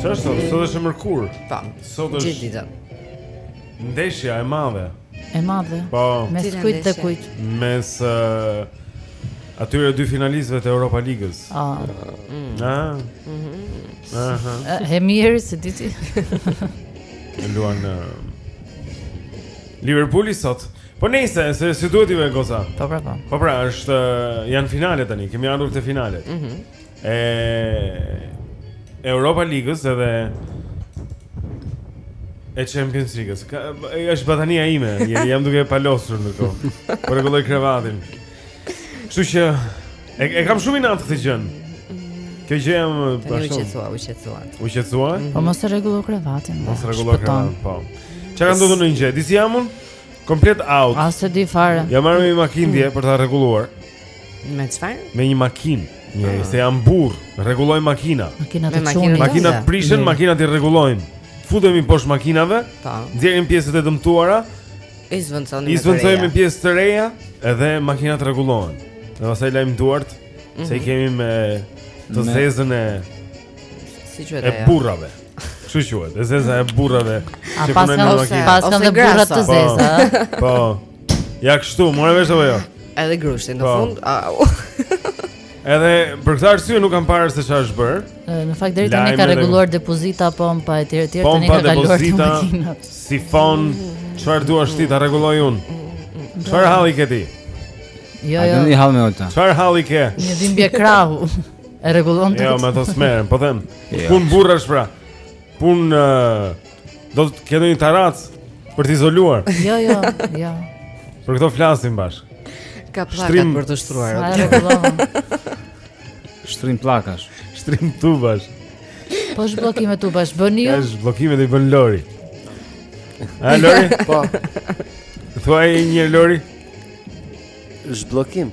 Çfarë është? Sot është e mërkurë. Po. Sot është gjithë ditën. Ndeshja e madhe. E madhe. Po. Mes kujt dhe kujt? Mes uh, atyre dy finalistëve të Europa Ligës. Ah. Mm. Ah. Mhm. Aha. Eh, e mirë s'e di ti. Luan uh, Liverpooli sot. Po nejse, se s'i duhet i vë goza. Po pra po. Po pra, është eh, janë finale tani, kemi ardhur te finalet. Mhm. Mm E Europa Ligës edhe e Champions Ligës. Kjo është batania ime, Jeri, jam duke e palosur në to. Po rregulloj krevatin. Kështu që e, e kam shumë inat këtë gjën. Kjo gjë jam bashkë. U qetësua, u qetësua. U qetësua? Po mos e rregullo krevatin. Mos e rregullo krevatin, po. Ç'ka, ka ndodhur ndonjë gjë? Di si jam unë? Komplet out. As e di fare. Jam marrë me një makinë dje për ta rregulluar. Me çfarë? Me një makinë. Një ah. se jam burrë, rregulloj makina. Makina të çunë. Makinat prishen, makinat i rregullojmë. Futemi poshtë makinave, po. nxjerrim pjesët e dëmtuara. I zëvendësojmë. I zëvendësojmë me pjesë të reja, edhe makinat rregullohen. Ne pastaj lajmë duart mm -hmm. se i mhm. kemi me të me... zezën e si quhet ajo? E burrave. Kështu quhet, e zeza e burrave. A paskan ose paskan burrat të zeza. Po. po. Ja kështu, more vesh apo jo? Edhe grushtin në po. fund. Au. Edhe për këtë arsye nuk kam parë se çfarë është bërë. Në fakt deri tani ka rregulluar depozita, pompa etj etj, tani ka kaluar te makinat. Sifon, çfarë duash ti ta rregulloj unë? Çfarë halli ke ti? Jo, jo. Atë hall me Olta. Çfarë halli ke? Një dhimbje krahu. E rregullon ti? Jo, me ato s'merrem, po them. Jo. Punë burrash pra. Punë uh, Do të kesh një tarracë për të izoluar. Jo, jo, jo. Për këto flasim bash. Ka pllaka për të shtruar. Shtrim pllakash, shtrim tubash. Po zhbllokime tubash bëni ju? Eh zhbllokimet i bën Lori. A Lori? Po. Thuaj një Lori. Zhbllokim.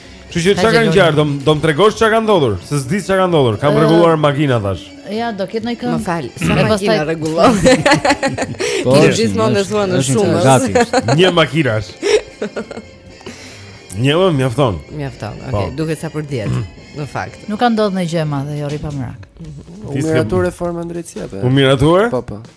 Kështu që ça ka ngjarë, do do më tregosh ça ka ndodhur, se s'di ça ka ndodhur. Kam rregulluar makina thashë. Ja, do ketë ndonjë këngë. Më fal, sa makina rregullon. Po, gjithmonë e thua në shumës. Gati. Një makinash. Një më mjafton. Mjafton. Okej, po. duket sa për dhjetë. Në fakt. Nuk ka ndodhur ndonjë gjë e madhe, jo Jeri, po mbrëmë. U miratua reforma në drejtësi. U miratua? Po, po.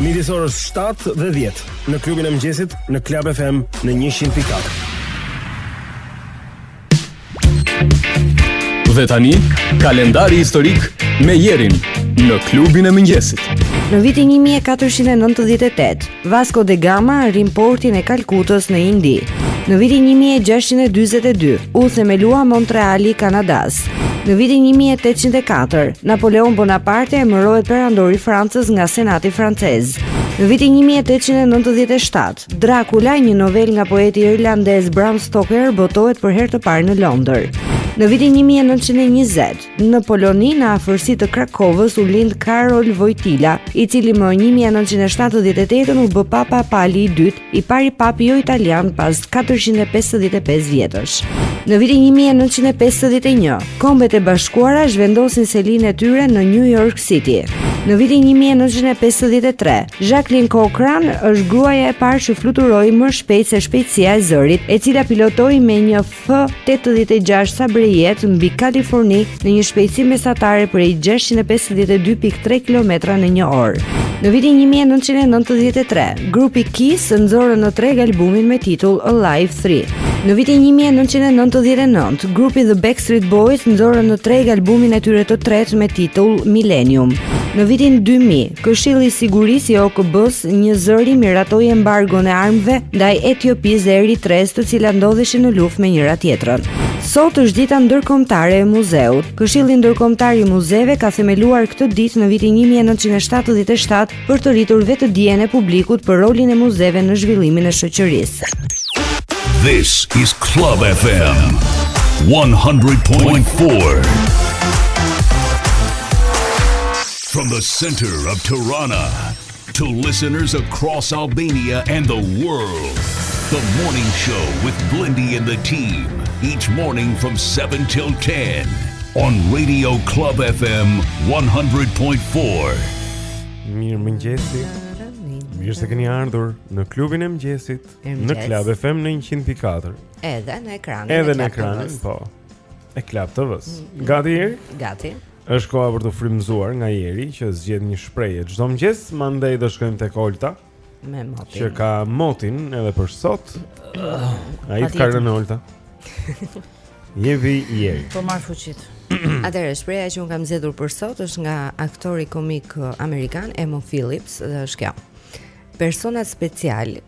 Midis orës 7 dhe 10 në klubin e mëngjesit në Club FM në 100.4. Dhe tani, kalendari historik me Jerin në klubin e mëngjesit. Në vitin 1498, Vasco da Gama arrin portin e Kalkutës në Indi. Në vitin 1622, u themelua Montreali i Kanadasë. Në vitin 1804, Napoleon Bonaparte emërohet perandor i Francës nga Senati francez. Në vitin 1897, Dracula, një novel nga poeti irlandez Bram Stoker, botohet për herë të parë në Londër. Në vitin 1920, në Poloni, në afërsi të Krakovës, u lind Karol Wojtyla, i cili më 1978 u bë papa Pali i dytë, i pari papi jo italian pas 455 vjetësh. Në vitin 1951, Kombet e Bashkuara zhvendosin selinë e tyre në New York City. Në vitin 1953, Jacqueline Cochran është gruaja e parë që fluturoi më shpejt se shpejtësia e zërit, e cila pilotoi me një F-86 Sabrejet mbi Kaliforni në një shpejtësi mesatare prej 652.3 km në një orë. Në vitin 1993, grupi Kiss nxorën në treg albumin me titull Alive 3. Në vitin 1999, grupi The Backstreet Boys nxorën në treg albumin e tyre të tretë me titull Millennium. Në vitin 2000, Këshilli i Sigurisë i OKB-së njëzëri miratoi embargon e armëve ndaj Etiopisë dhe Eritresë, të cilat ndodheshin në luftë me njëra tjetrën. Sot është dita ndërkombëtare e muzeut. Këshilli Ndërkombëtar i Muzeve ka themeluar këtë ditë në vitin 1977 për të rritur vetëdijen e publikut për rolin e muzeve në zhvillimin e shoqërisë. This is Club FM 100.4. From the center of Tirana to listeners across Albania and the world. The morning show with Blendi and the team each morning from 7 till 10 on Radio Club FM 100.4. Mirë mëngjesi. Mirë se keni ardhur në klubin e mëngjesit në Club FM në 100.4. Edhe në ekranin. Edhe në ekranin, po. E Club TV-s. Mm. Gati Jeri? Gati. Është koha për t'u frymëzuar nga Jeri që zgjedh një shprehje. Çdo mëngjes mandej do shkojmë tek Olta. Me motin. Që ka motin edhe për sot. Ai ka rënë Olta. Jepi Jeri. Po marr fuqitë. Atëherë shprehja që unë kam zgjedhur për sot është nga aktori komik amerikan Emo Phillips dhe është kjo. Personat special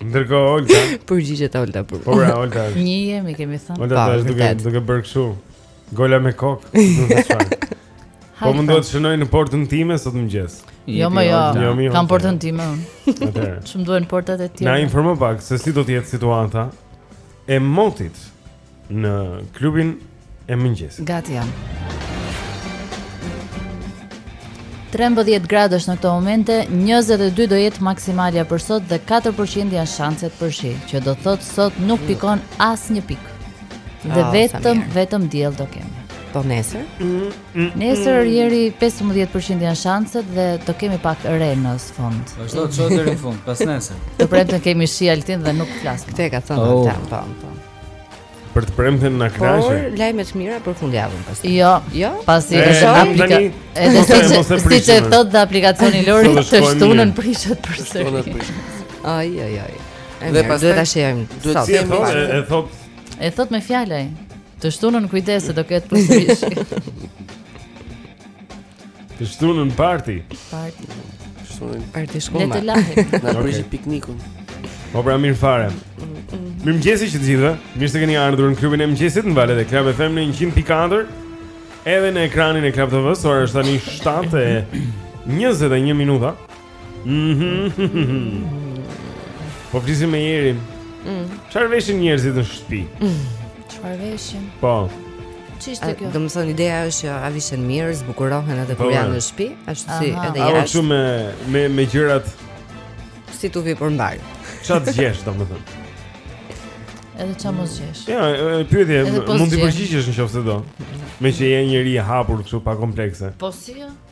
Ndërkohë Olta Përgjigjet Olta për po, Olta Olta Një jemi kemi thënë Olta është duke, duke bërë kështu Gola me kokë Po më duhet të shënoj në portën time sot mëngjes Jo më jo, jo mi, kam portën time Ç'më duhen portat e tjera Na informo pak se si do të jetë situata e motit në klubin e mëngjesit. Gati jam. 13 gradësh në këto momente, 22 do jetë maksimalja për sot dhe 4% janë shanset për shi, që do thotë sot nuk pikon asnjë pikë. Dhe oh, vetëm, vetëm diell do kemi. Po nesër? Mm, mm, mm. Nesër mm. Jeri 15% janë shanset dhe do kemi pak re në fund. Vazhdo ti çoje deri në fund, pasnesër. Të premten kemi shi Altin dhe nuk flas. Këtë ka thënë oh. ta, po, po. Për të premten na kënaqë. Por lajme të mira për fundjavën pas. Jo, jo. Pasi e shoh aplika. Edhe siç e thotë dhe aplikacioni Lori të shtunën prishet përsëri. Ai ai ai. Dhe pas do ta shijojmë. Do të jem e thot. E thotë me fjalë ai. Të shtunën kujdes se do ketë përsëri. Të shtunën party. Party. Të shtunën party shkoma. Le të lahim. Na prish piknikun. Po pra mirë fare. Mirëmëngjesi të gjithëve. Mirë se keni ardhur në klubin e mëngjesit në valët e Club FM në 100.4. Edhe në ekranin e Club TV-së, ora është tani 7:21 minuta. Po flisim me Jerin. Mm. Çfarë mm. veshin njerëzit në shtëpi? Çfarë mm. veshin? Po. Ç'ishte kjo? Domethënë ideja është që a vishen mirë, zbukurohen edhe po, kur janë në shtëpi, ashtu si edhe jashtë. Ashtu me me gjërat si t'u vijë për mbarë. Ça të zgjedhësh domethënë. Edhe ça mos zgjedhësh. Ja, pyetje, mund të përgjigjesh nëse do. Meqë je njeri i hapur kështu pa komplekse. Po si?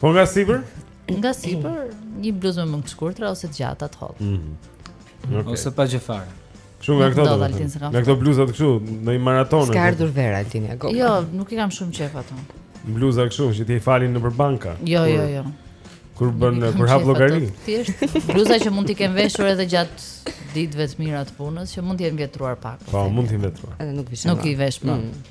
Po nga sipër? Nga sipër, një bluzë me mëngë të shkurtra ose të gjata të hollë. Mhm. Mm okay. Ose pa gjë fare. Shumë nga këto domethënë. Nga këto bluzat kështu, në një maratonë. S'ka ardhur vera Altin apo? Jo, nuk i kam shumë qejf ato. Bluza kështu që t'i falin nëpër banka. Jo, jo, jo. Kur bën kur hap llogari. Thjesht bluza që mund t'i kem veshur edhe gjatë ditëve të mira të punës, që mund të jenë vjetruar pak. Po, mund të jenë vjetruar. Edhe nuk vishen. Nuk i vesh më. Mm.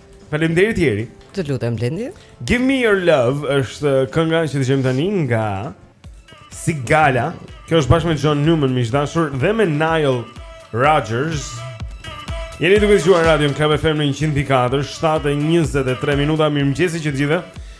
Faleminderit Jeri. Të lutem Blendi. Give me your love është kënga që dëgjojmë tani nga Sigala. Kjo është bashkë me John Newman, miq të dashur, dhe me Nile Rodgers. Jeni duke dëgjuar radion Club FM në 104, 7.23 minuta, mirëmëngjesi të gjithëve.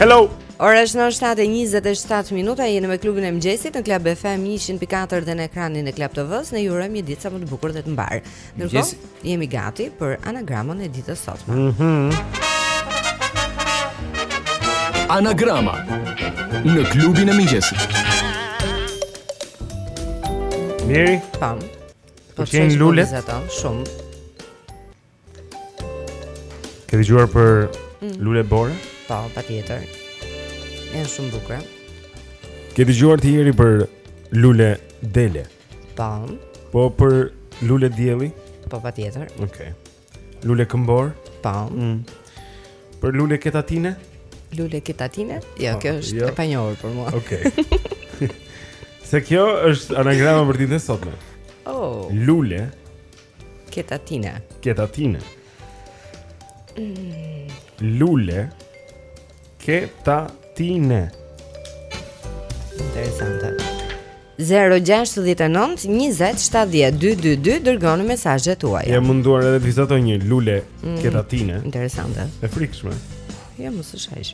Hello. Ora është 7:27 minuta, jeni me klubin e mëngjesit në Club FM 104 dhe në ekranin e Club TV-së, ne ju urojmë një ditë sa më të bukur dhe të mbarë. Ndërkohë, jemi gati për anagramën e ditës së sotme. Mhm. Mm Anagrama në klubin e mëngjesit. Mirë, pam. Pëlqejnë lulet Olta? Shumë. Ke dëgjuar për mm. lule bore? Po, patjetër. Janë shumë bukura. Ke dëgjuar ti Jeri për lule dele? Po. Po për lule dielli? Po patjetër. Okej. Lule këmborë? Po. Mm. Për lule ketatine? Lule ketatine? Jo, po, kjo është jo. e panjohur për mua. Okej. Se kjo është anagrama për ditën e sotme. Oh. Lule ketatine. Ketatine. Mm. Lule Ketatine. Interesante. 069-20-70-222 Dërgoni mesazhet tuaja Jam munduar edhe të vizatoj një lule mm, ketatine Interesante E frikshme Ja mu së shajsh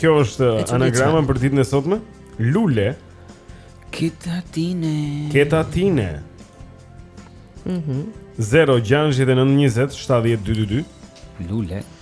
Kjo është anagrama për ditën e sotme Lule Ketatine Ketatine mm -hmm. 069-20-70-222 Lule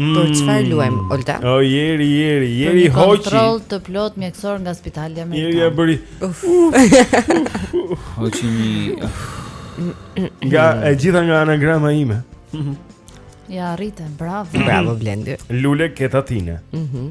Mm. Për çfarë luajm, Olta? O oh, Jeri, Jeri, Jeri hoqi. Kontroll të plotë mjekësor nga spitali amerikan. Jeri e bëri. Hoqi një. Nga e gjitha nga anagrama ime. Mhm. Ia arritëm, bravo. Bravo Blendi. Lule ketatine. Mhm.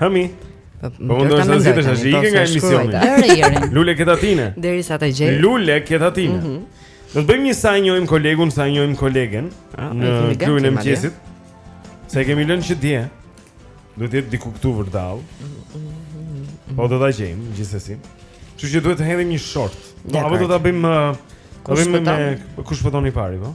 Hëmi Po mundon të zgjidhë të zgjidhë po, nga emisioni. Lule Jeri. Lule ketatine. Derisa ta gjejë. Lule ketatine. Mhm. Do të bëjmë një sa e njohim kolegun, sa e njohim kolegen ah, në klubin e mëngjesit. Se e kemi lënë që dje. Do të jetë diku këtu vërdall. Mhm. Po do ta gjejmë gjithsesi. Kështu që duhet të hedhim një short. Po apo do ta bëjmë uh, do bëjmë me kush po doni pari, po?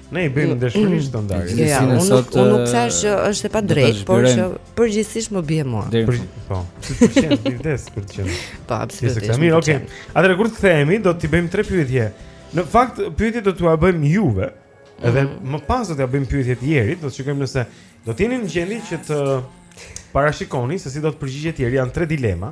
Ne i bëjmë ndershmërisht të ndarë. Ja, unë sot unë nuk thashë që është e padrejtë, por që përgjithësisht më bie mua. Për, po. Pëlqen ti vdes për të qenë. Po, absolutisht. Ishte mirë, okay. Atëherë kur të kthehemi, do t'i bëjmë tre pyetje. Në fakt, pyetjet do t'ua bëjmë juve. Edhe mm. më pas do t'ia bëjmë pyetjet Jerit, do të shikojmë nëse do të jeni në gjendje që të parashikoni se si do të përgjigjet Jeri, janë tre dilema.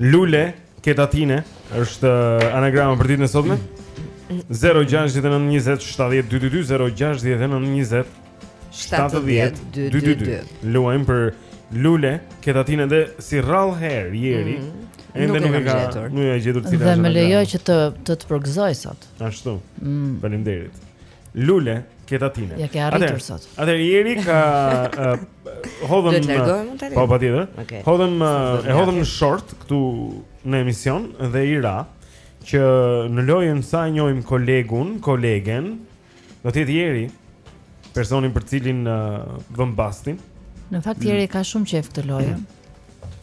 Lule Ketatine është uh, anagrama për ditën e sotme. 0692070222 Luajm për Lule Ketatine dhe si rrallëherë Jeri. Mm -hmm. Ende nuk e ka gjetur. Nuk e kam gjetur cilën. Dhe më lejo që të të të përgëzoj sot. Ashtu. Mm. Faleminderit. Lule Ketatine. Ia ke arritur sot. Atëherë Jeri ka uh, Hodhëm Duhet largohem unë tani. Po patjetër. Okej. Hodhëm uh, do të, e hodhëm në short këtu në emision dhe i ra që në lojën sa e njohim kolegun, kolegen, do të jetë Jeri, personin për të cilin uh, vëm bastin. Në fakt Mm. Jeri ka shumë qejf këtë lojë.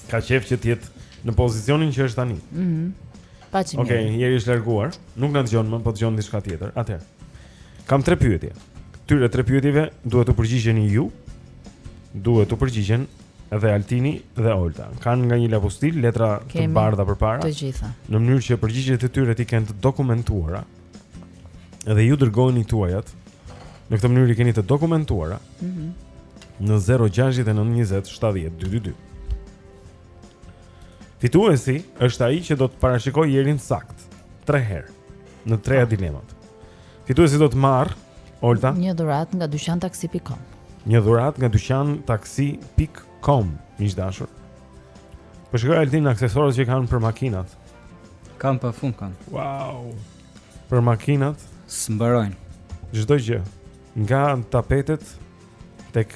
Ka qejf që të jetë në pozicionin që është tani. Mhm. Paçim Okej, mirë. Jeri është larguar. Nuk na dëgjon më, po dëgjon diçka tjetër. Atëherë. Kam tre pyetje. Këtyre tre pyetjeve duhet t'u përgjigjeni ju. Duhet t'u përgjigjen edhe Altini dhe Olta. Kanë nga një lapustil letra Kemi, të bardha përpara. Të gjitha. Në mënyrë që përgjigjet e tyre t'i kenë të dokumentuara. Dhe ju dërgojini tuajat. Në këtë mënyrë i keni të dokumentuara. Mhm. Mm në 069 20 70 222. Fituesi është ai që do të parashikojë Jerin saktë 3 herë. në të treja dilemat. Fituesi do të marrë Olta. Një dhuratë nga dyqan taksi.com. Një dhuratë nga dyqan taksi.com, miq të dashur. Po shikoja Altin aksesorët që kanë për makinat. Kanë pa fund kanë. Wow. Për makinat s'mbarojnë. Çdo gjë, nga tapetet tek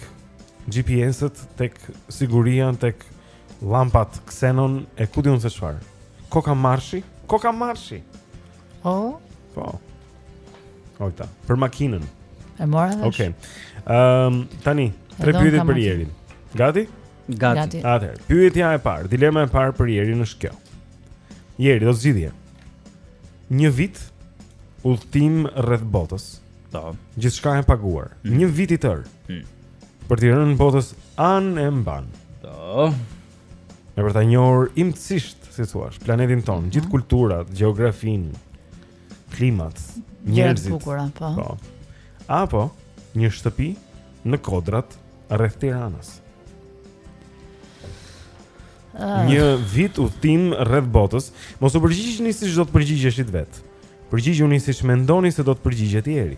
GPS-et, tek siguria, tek Llambat, Xenon, e ku di unë se çfarë. Koka marshi, koka marshi. Po. Po. Olta, për makinën. E mora vesh. Okej. Okay. Ehm, um, tani, tre pyetje për Jerin. Gati? Gati. Atëherë, pyetja e parë, dilema e parë për Jerin është kjo. Jeri, do zgjidhje. Një vit udhëtim rreth botës. Po. Gjithçka e paguar. Mm. Një vit i tërë. Mm. Për t'i rënë botës anë e mbanë. Do. E për ta njohur imtësisht, si thua, planetin ton, gjithë mhm. kulturat, gjeografinë, klimat, njerëzit. Gjithë të bukurat, po. po. Apo një shtëpi në kodrat rreth Tiranës. Uh. Një vit udhëtim rreth botës, mos u përgjigjni siç do të përgjigjeshit vetë. Përgjigjuni siç mendoni se do të përgjigjet Jeri.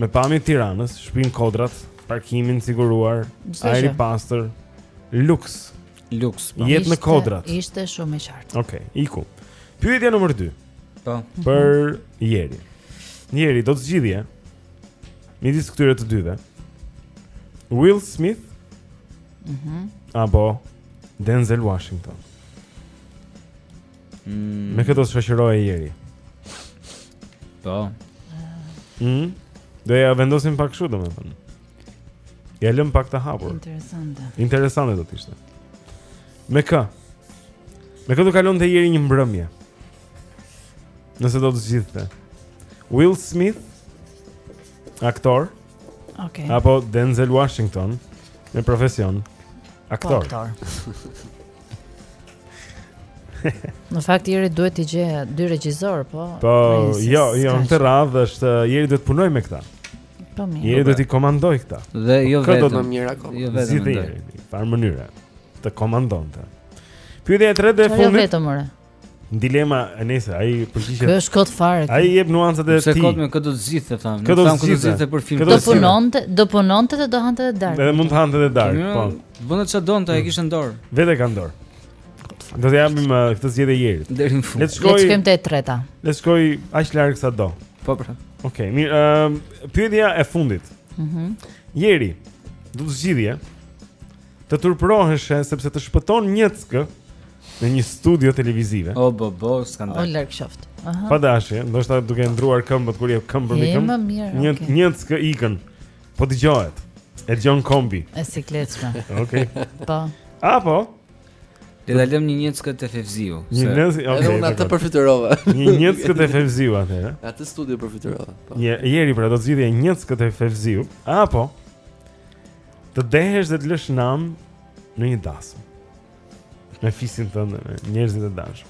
Me pamje të Tiranës, shpi në kodrat, parkimin siguruar, ajri i pastër, luks. Luks. Po. Jetë në kodrat. Ishte shumë e qartë. Okej, okay, iku. Pyetja numër 2. Po. Për Jerin. Jeri, do të zgjidhje. Midis këtyre të dyve. Will Smith. Mhm. Mm Apo Denzel Washington. Mm. Me kë do shoqërohej Jeri. Po. Mm. Do ja vendosim pak kështu domethënë. Ja lëm pak të hapur. Interesante. Interesante do të ishte. Me kë? Me kë do kalonte Jeri një mbrëmje? Nëse do të zgjidhte. Will Smith, aktor. Okay. Apo Denzel Washington, me profesion, aktor. Po, aktor. Në fakt Jeri duhet të gjejë dy regjisor, po. Po, jo, jo, në radhë është Jeri duhet të punojë me këta. Po mirë. Jeri duhet të komandoj këta. Dhe jo vetëm. Kjo më mirë akoma. Jo vetëm. Si Jeri, në një farë mënyre të komandonte. Pyetja e tretë dhe e fundit. Jo vetëm, ore. Dilema, e nëse ai përgjigjet. Ky është kot fare. Ai jep nuancat e tij. Se kot me këtë do të zgjidhte thamë. Ne thamë këtë do të zgjidhte për film. Do punonte, do punonte dhe do hante edhe darkë. Edhe mund të hante edhe darkë, po. Bënte çfarë donte, ai mm. kishte në dorë. Vetë e ka në dorë. Do t'ia japim uh, këtë zgjedhje Jerit. Deri në fund. Le të shkojmë te treta. Le të shkojë aq larg sa do. Po pra. Okej, mirë, ëm pyetja e fundit. Mhm. Jeri, do të zgjidhje. Të turpëroheshe sepse të shpëton një ckë në një studio televizive. O bo bo skandal. O larg qoftë. Aha. Pa dashje, ndoshta duke ndruar këmbët kur je këmbë mbi këmbë. Më mirë. Një okay. një ckë ikën. Po dëgjohet. E dëgjon kombi. E sikletshme. Okej. Okay. Po. A po. Le ta lëmë një një ckë te Fevziu. Një një ckë, okay. Edhe unë atë përfytyrova. Një një ckë te Fevziu atë. Atë studio përfytyrova. Po. Një Jeri pra do të zgjidhje një ckë te Fevziu. A po. Të dehesh dhe të lësh nam në një dasëm. Me fisin tënd, me njerëzit e dashur.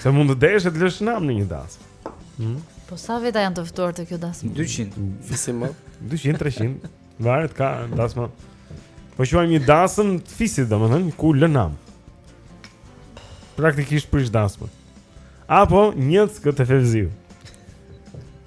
Se mund të dehesh dhe të lësh nam në një dasëm. Hmm? Po sa veta janë të ftuar te kjo dasëm? 200. Fisi im? 200, 300. Varet ka dasëm. Po thuaj një dasëm të fisit, do më thënë, ku lë nam. Praktikisht prish dasmën. Apo një ckë te Fevziu.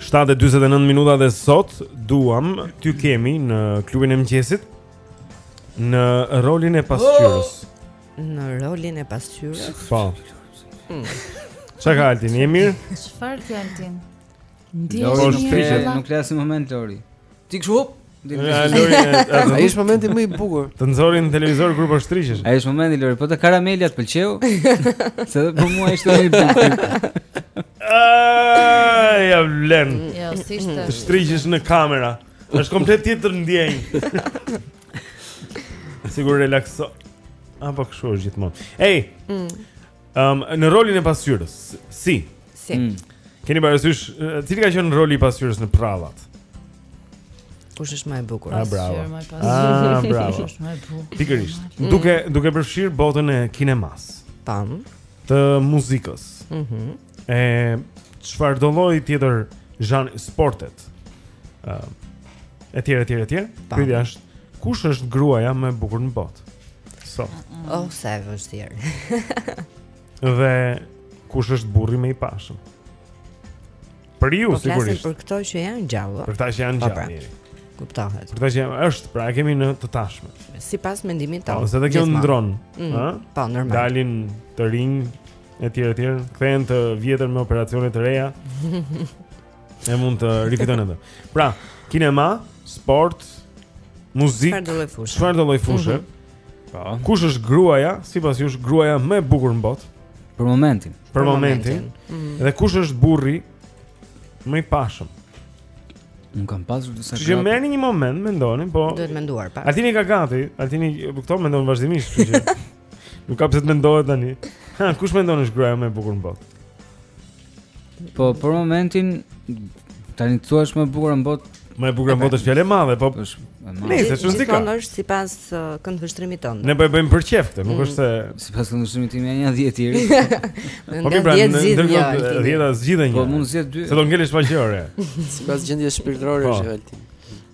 7:49 minuta dhe sot duam t'ju kemi në klubin e mëngjesit në rolin e pasqyrës. Oh! Në rolin e pasqyrës. Po. Hmm. Ça ka Altin? Je mirë? Çfarë ke Altin? Ndihesh mirë. Nuk flasim moment Lori. Ti kshu hop. Ai është momenti më i bukur. Të nxorrin në televizor kur po shtrihesh. Ai është momenti Lori, po te karamelja të pëlqeu? Se do po mua ishte më i bukur. Ai ja vlen. Ja, si është të shtrihesh në kamera. Është komplet tjetër ndjenjë. Sikur relaksohesh. Apo kshu është gjithmonë. Ej. Mm. Ëm um, në rolin e pasqyrës. Si? Si. Mm. Keni parasysh cili ka qenë roli i pasqyrës në prallat? Kush është më e bukur? Ah, bravo. Ah, bravo. Pikërisht. Mm. Duke duke përfshir botën e kinemas. Tamam. Të muzikës. Mhm. Mm E çfarëdo lloj tjetër zhanër sportet? Ë etj etj etj. Pyetja është kush është gruaja më e bukur në botë? Sot. Oh, sa e vështirë. Dhe kush është burri më i pashëm? Për ju po sigurisht. Po për këto që janë gjallë. Për këta që janë po, pra. gjallë. Kuptohet. Për këta që janë është, pra e kemi në të tashmen. Sipas mendimit po, tonë. Ose po kjo ndron, ëh? Mm, po, normal. Dalin të rinj etj etj, kthehen të vjetër me operacione të reja. E mund të rifitojnë atë. Pra, kinema, sport, muzikë. Çfarëdo lloj fushe. Çfarëdo lloj fushe. Mm -hmm. Po. Kush është gruaja, sipas jush gruaja më e bukur në botë? Për momentin. Për momentin. Mm -hmm. Dhe kush është burri më i pashëm? Unë kam pasur disa gjëra. Ju merrni një moment, mendoni, po. Duhet menduar pak. Altini e ka gati, Altini, po këto i mendon vazhdimisht, kështu që. Nuk ka pse të mendohet tani. Ha, kush mendon është gruaja më e bukur në botë? Po për momentin tani thuaj është më e bukur në botë. Më e bukur në botë është fjalë e madhe, po. Është e madhe. Nëse çmon dikë. Gjithmonë është sipas uh, këndvështrimit tënd. Ne po e bëjmë për qejf, nuk mm. është se sipas këndvështrimit tim janë një 10 të tilla. Po mi pra, ndërkohë 10 zgjidh një. Po mund të zgjedh 2. Se do ngelesh pa gjëre. Sipas gjendjes shpirtërore po. është Altin.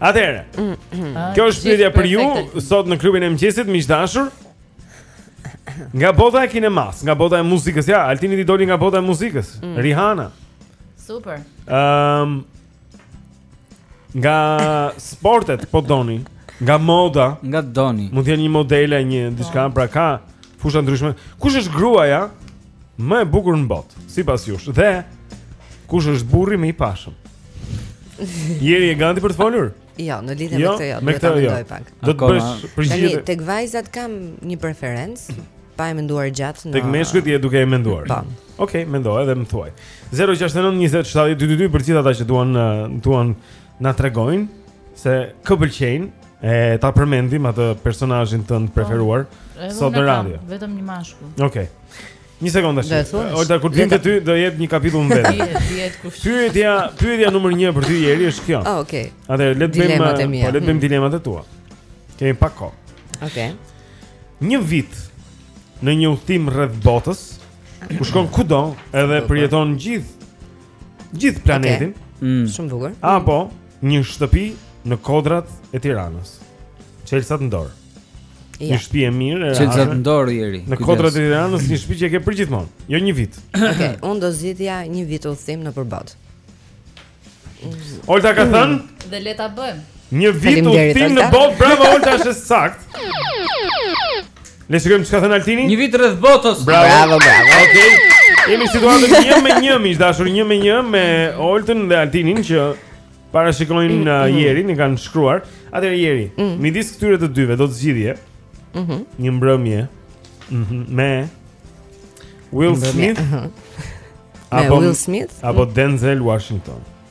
Atëherë. Kjo është pyetja për ju sot në klubin e mëngjesit, miq të dashur. Nga bota e kinemas, nga bota e muzikës, ja, Altinit i doli nga bota e muzikës, mm. Rihanna. Super. Ehm um, Nga sportet po doni, nga moda, nga doni. Mund të jetë një modele, një diçka, pra ka fusha të ndryshme. Kush është gruaja Më e bukur në botë, sipas jush Dhe kush është burri më i pashëm Jeri je gati për të folur? Jo, në lidhje jo, me këtë jo, do ta mendoj pak. Do të bësh përgjigje. Tani tek vajzat kam një preferencë, pa e menduar gjatë në Tek meshkujt je duke e menduar. Po. Okej, okay, mendo edhe më thuaj. 069 20 70 222 për të gjithë ata që duan duan të na tregojnë se kë pëlqejnë E ta përmendim atë personazhin tënd të preferuar sot në radio. Vetëm një mashkull. Okej. Okay. Një sekondë tash. Oita kur vjen te ty do jetë një kapitull më vete. Dihet kush. Pyetja, pyetja numër 1 për ty Jeri është kjo. Ah, okay. Atëherë le të bëjmë po le të bëjmë dilemat e tua. Kemi pak kohë. Okej. Okay. Një vit në një udhëtim rreth botës, ku shkon kudo, edhe përjeton gjithë Gjithë planetin. Okay. Mm. Shumë bukur. Apo një shtëpi në kodrat e Tiranës. Çelësat në dorë. Ja. Një shtëpi e mirë, e çelësat në dorë Jeri. Në kodrat e Tiranës një shtëpi që e ke për gjithmonë, jo një vit. Okej, okay. unë do zgjidhja një vit udhëtim nëpër botë. Olta ka thënë? Mm. Dhe le ta bëjmë. Një vit udhëtim në botë, bravo Olta, është saktë. Le të shikojmë çka thënë Altini. Një vit rreth botës. Bravo, bravo. bravo. Okej. Okay. Jemi situata 1 me 1, miq të dashur, 1 me 1 me Oltën dhe Altinin që parashikojnë mm, uh, mm. Jerin, i kanë shkruar. Atëherë Jeri, mm. midis këtyre të dyve do të zgjidhje. Mhm. Mm një mbrëmje. Mhm. Mm me Will Smith. Uh-huh. Apo Will Smith apo mm. Denzel Washington.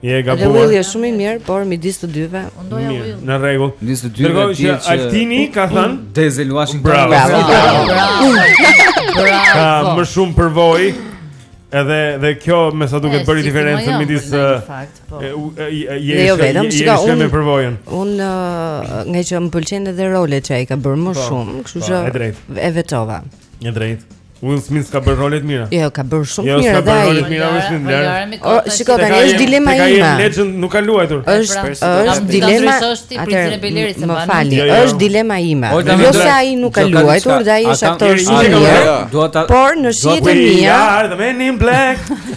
Je gabuar. Dhe Willi është shumë i mirë, por midis të dyve. Mirë, në rregull. Midis të dyve. Dëgjoj që Altini ka thënë Denzel Washington. Bravo. Bravo. Ka më shumë përvojë. Edhe dhe kjo me sa duket bëri diferencën midis ë po. je jo vetëm si ka unë me përvojën. Unë ngaqë më pëlqen edhe rolet që ai ka bërë më po. shumë, kështu po, që e vetova. E drejtë. Will Smith ka bërë role të mira. Jo, ka bërë shumë jo, mirë dhe ai. Jo, ka shumë mirë. Shiko tani është dilema ime. Ka legend nuk ka luajtur. Është është dilema. Atë më fali. Jo, jo. Është dilema ime. Jo se ai nuk ka luajtur, dhe ai është aktor shumë i mirë. Dua ta Por në shijet e mia.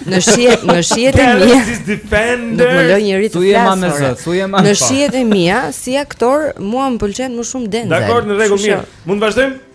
Në shijet, në shijet e mia. Nuk më lë njeri të flasë. Në shijet e mia si aktor mua më pëlqen më shumë Denzel. Dakord, në rregull mirë. Mund të vazhdojmë?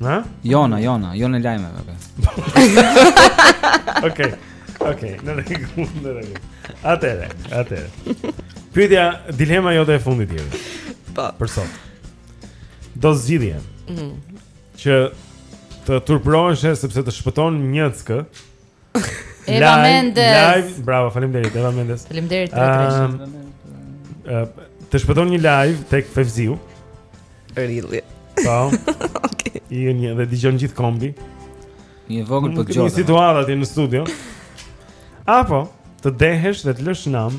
Na? Jona, Jona, Jona lajmeve Okej. Okej, në rregull, në rregull. Atëre, atëre. Pyetja, dilema jote e fundit Jeri. Po. Për sot. Do zgjidhje. Mhm. Që të turpërohesh sepse të shpëton një ckë. Eva live, Mendes. Live, bravo, faleminderit Eva Mendes. Faleminderit për treshën. Të shpëton një live tek Fevziu. Really. Po. Okej. Jeri dhe dëgjon gjithë kombi. Një vogël po dëgjon. Një situatë aty në studio. Apo, të dehesh dhe të lësh nam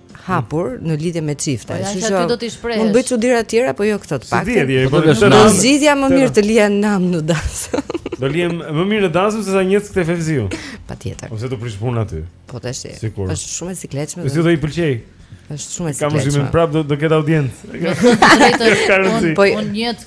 hapur mm. në lidhje me çifte. Po, kështu që do të shpresh. Mund të bëj çudira të tjera, po jo këtë të paktën. Po do të zgjidhja më mirë të lija nam në dasmë. Do lija më mirë në dasmë sesa një ckë te Fevziu. Patjetër. Ose do prish punë aty. Po tash. Është shumë e sikletshme. Si do i pëlqejë. Është shumë e sikletshme. Kam zhimën prapë do do ketë audiencë. Po unë njëc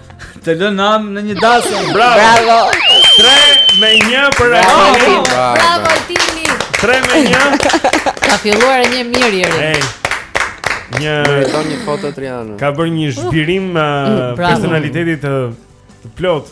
Të lë nam në një dasmë. Bravo. Bravo. 3 me 1 për Altinin. Bravo Altini. 3 me 1. Ka filluar mirë Jeri. Meriton një foto Triano. Ka bërë një zhbirim uh, mm, personaliteti të të plot.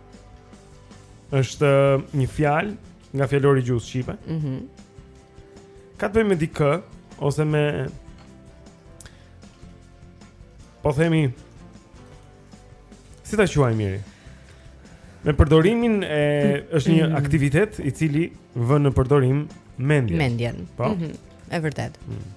Është uh, një fjalë nga fjalori i gjuhës shqipe. Mhm. Mm ka të bëjë me dikë ose me po themi si ta quaj mirë. Me përdorimin e është një mhm. aktivitet i cili vë në përdorim mendjen. Mendjen. Po. Mm -hmm. E vërtet. Mm.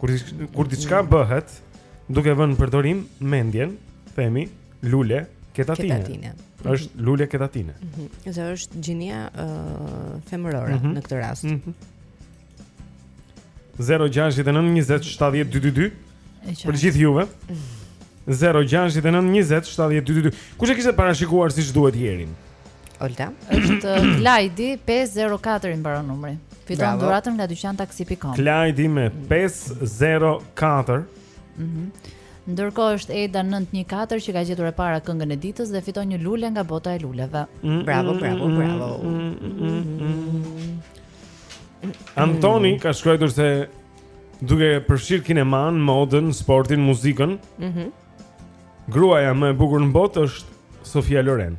Kur kur diçka bëhet duke vënë në përdorim mendjen, themi, lule ketatine. ketatine. Është mhm. lule ketatine. Ëh, mm -hmm. është gjinia ë uh, femërore mm -hmm. në këtë rast. Mm -hmm. 069 20 70 222 Për gjithë juve. Mm -hmm. 0692070222. Kush e kishte parashikuar siç duhet Jerin? Olta. Është Klajdi 504 i mbaron numri. Fiton dhuratën nga Dyqan Taksi.com. Klajdi me 504. Mhm. Mm Ndërkohë është Eda 914 që ka gjetur e para këngën e ditës dhe fiton një lule nga bota e luleve. Mm, bravo, mm, bravo, mm, bravo. Antoni ka shkruar se duke përfshirë kinemanë, modën, sportin, muzikën. Mhm. Gruaja më e bukur në botë është Sofia Loren.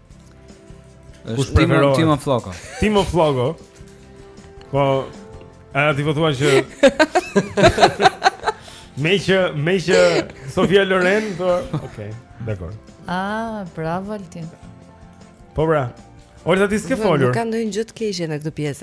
Kush preferon Timo Flloko? Timo Flloko. Po, a ti po thua që Me që, me që Sofia Loren, po, okej, okay, dakord. Ah, bravo Altin. Po pra. Olta ti s'ke folur. Nuk ka ndonjë gjë të keqe në këtë pjesë.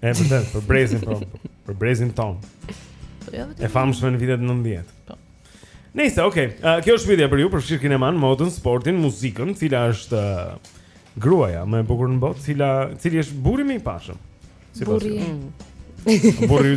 E vërtet, për brezin po, për brezin tonë. Po ja jo, vetë. E famshme në vitet 90. Po. Nëse, okay. Uh, kjo është pyetja për ju, përfshi kinemanë, modën, sportin, muzikën, cila është uh, gruaja më e bukur në botë, cila, cili është burri më i pashëm. Si burri. Mm. burri.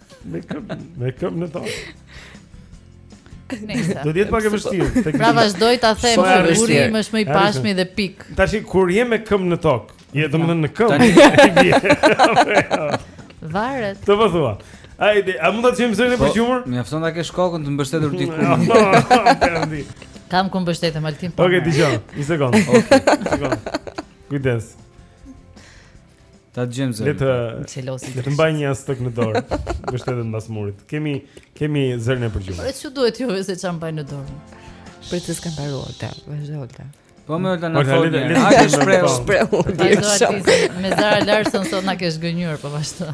Me këmbë, me këmbë në tokë. Nëse. Do të jetë pak e vështirë. Pra vazhdoj ta them se burri im është më i pashmi dhe pik. Tashi kur je me këmbë në tokë, je domethënë në këmbë. Varet. Të po thua. Hajde, a mund ta çojmë zërin e po, përgjumur? Mjafton ta kesh kokën të mbështetur diku. Perëndi. Kam ku mbështetem Altin. Po. Okej, dëgjoj. Një sekond. Okej, një sekond. Kujdes. Ta dëgjojmë zërin. Le të çelosi. Le të mbaj një jastëk në dorë. Mbështetem mbas murit. Kemi kemi zërin e përgjumur. Ëh, ç'ju duhet juve se çfarë mbaj në dorë. Për të s'kam mbaruar ta. Vazhdo Olta. Po më Olta na fol. Le të shpreh. Shpreh. Me Zara Larson sot na ke zhgënjyer, po vazhdo.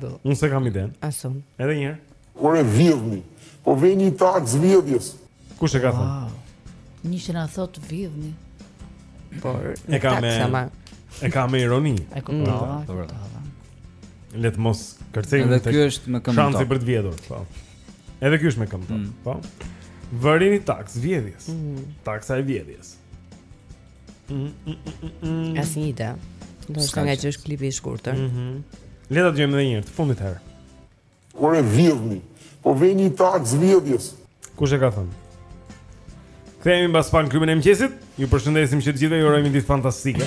Do. Unë s'e kam idenë. As unë. Edhe një herë. Kur e vjedhni, po vini një taksë vjedhjes. Kush e ka thënë? Wow. Nishin a thot vjedhni. Po. E ka me. E ka me ironi. E kuptoj. Mm. Po, po. Le të mos kërcejmë. Edhe ky është me këmbë. Shansi për të vjedhur, po. Edhe ky është me këmbë, mm. po. Vërini taksë vjedhjes. Mm. Taksa e vjedhjes. Asnjë ide. Do të thonë që është klipi i shkurtër. Mhm. Le ta dëgjojmë edhe një herë, të fundit herë. Kur e vjedhni, po vjen një taksë vjedhjes. Kush e ka thënë? Kthehemi mbas pak në klubin e mëngjesit. Ju përshëndesim që të gjithëve, ju urojmë një ditë fantastike.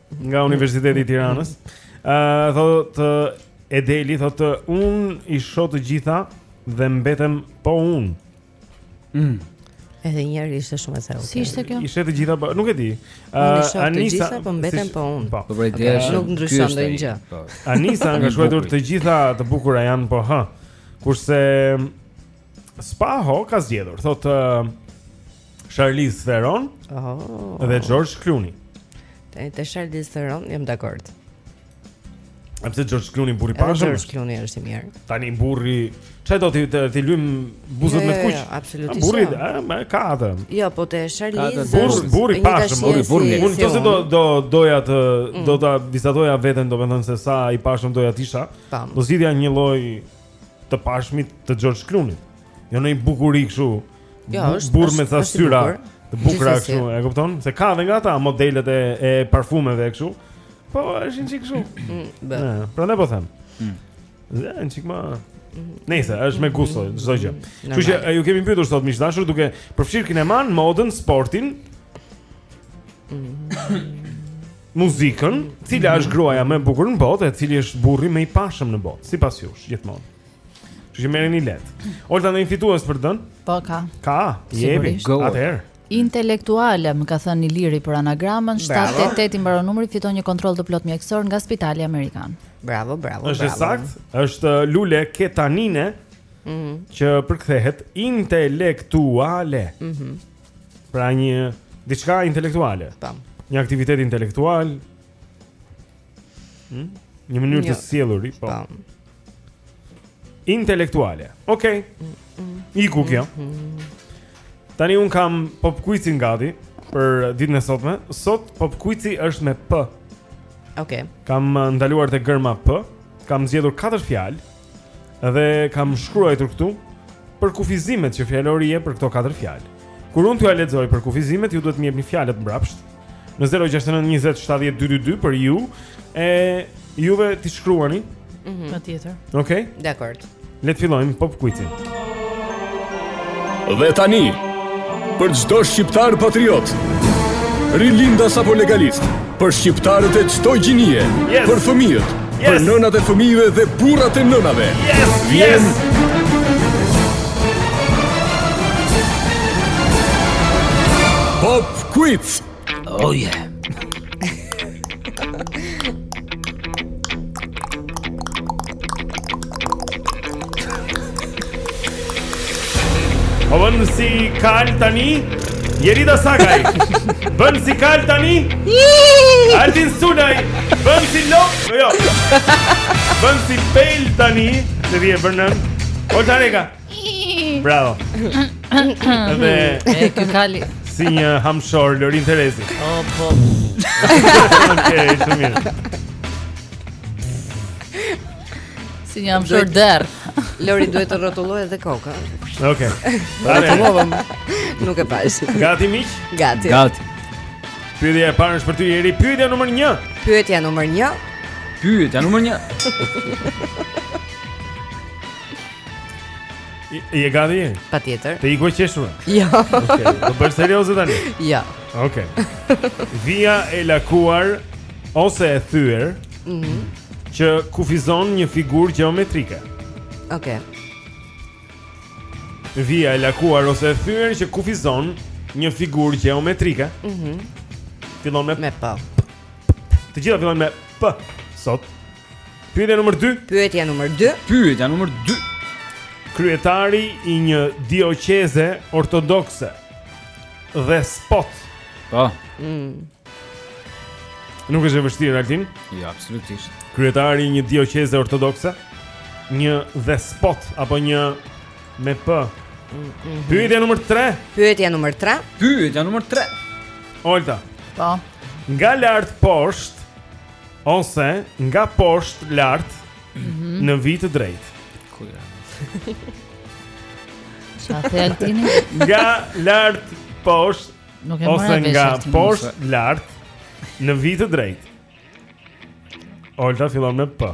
Nga Universiteti i Tiranës. Ë uh, thotë Edeli thotë un i shoh të gjitha dhe mbetem po un. Mm. Edhe një herë, ishte shumë e thellë. Si ishte kjo? Ishte të gjitha, po, nuk e di. Ë uh, Anisa po mbetem po un. Po, po ideja është nuk ndryshon ndonjë gjë. Po. Anisa ka shkruajtur të gjitha të bukura janë po ha. Kurse Spaho ka zgjedhur, thotë uh, Charlize Theron oh. dhe George Clooney. Te te Charlize Theron jam dakord. A pse George Clooney burrë i pashëm? George Clooney është i mirë. Tani burri, çfarë do ti t'i lyjmë buzët jo, me jo, kuq? Jo, absolutisht. Jo. Burri, ëh, ka atë. Jo, po te Charlize. Burri, burrë i pashëm, burri, burri. Unë do të do do doja të mm. do ta vizatoja veten, domethënë se sa i pashëm doja t'isha. Do zgjidhja një lloj të pashmit të George Clooney. Jo ndonjë bukuri kështu. Jo, është burrë me ca syra. Të bukura kështu, e kupton? Se ka edhe nga ata modelet e, e parfumeve kështu. Po, është një çik kështu. Mm, pra ne po them. Mm. Ja, një çik më Nëse është me gusto çdo gjë. Mm, kështu që ju kemi pyetur sot miq të dashur duke përfshirë kinemanë, modën, sportin. Mm. muzikën, cila është gruaja më e bukur në botë, e cili është burri më i pashëm në botë, sipas jush gjithmonë. Ju merrni lehtë. Olta ndonjë fitues për anën? Po ka. Ka. Jepi. Atëherë. Intelektuale, më ka thënë Iliri për anagramën, 788 i mbaron numri, fiton një kontroll të plotë mjekësor nga Spitali Amerikan. Bravo, bravo, është bravo. Është e saktë, është uh, Lule Ketanine, mm -hmm. që përkthehet intelektuale. Mhm. Mm Pra një diçka intelektuale. Tam. Një aktivitet intelektual. Hm? Një mënyrë të sjelluri, po. Tam. Intelektuale. Okej. Okay. Iku kjo. Tani un kam pop quizin gati për ditën e sotme. Sot pop quizi është me P. Okej. Okay. Kam ndaluar te gërma P. Kam zgjedhur katër fjalë. Dhe kam shkruajtur këtu përkufizimet që fjalori jep për këto katër fjalë. Kur unë t'ua lexoj përkufizimet, ju duhet të më jepni fjalët mbrapsht. Në 069 20 70 222 për ju e juve t'i shkruani. Mhm. Patjetër. Okej. Okay. Dakord. Le të fillojmë pop quizin. Dhe tani, për çdo shqiptar patriot, rilindas apo legalist, për shqiptarët e çdo gjinie, për fëmijët, për nënat e fëmijëve dhe burrat e nënave. Vjen Pop Quiz. Oh yeah. Po bën si kalë tani? Jerida Sakaj. Bën si kalë tani? Altin Sunaj. Bën si lo, jo. Bën si pelë tani, se vjen bërnën. Olta Reka. Bravo. Dhe ky kali. Si një hamshor Lorin Terezi. Oh, po. Okej, shumë mirë. Si një hamshor der. Lori duhet të rrotullojë edhe kokën. Okej. E rrotullova. Nuk e pashë. Gati miq? Gati. Gati. Pyetja e parë është për ty Jeri. Pyetja numër 1. Pyetja numër 1. Pyetja numër 1. Je gati? Patjetër Të iku e qeshura Jo okay. U bëre serioze tani? Jo Oke okay. Vija e lakuar Ose e thyer mm -hmm. Që kufizon një figurë gjeometrike Oke okay. Vija e lakuar ose e thyer Që kufizon një figurë gjeometrike mm -hmm. Fillon me Me p Të gjitha fillojnë me p Sot Pyetja numër 2 Pyetja numër 2 Pyetja numër 2 Kryetari i një dioqeze ortodokse despot Po mm. Nuk është e vështirë, Altin? Jo, absolutisht Kryetari i një dioqeze ortodokse Një despot Apo një me p mhm. Pyetja numër 3 Pyetja numër 3 Pyetja numër 3 Olta Po Nga lart poshtë ose nga poshtë lart mm -hmm. në vijë të drejtë. Ku ja. Nga lart poshtë ose nga poshtë lart në vijë të drejtë. Olta fillon me p.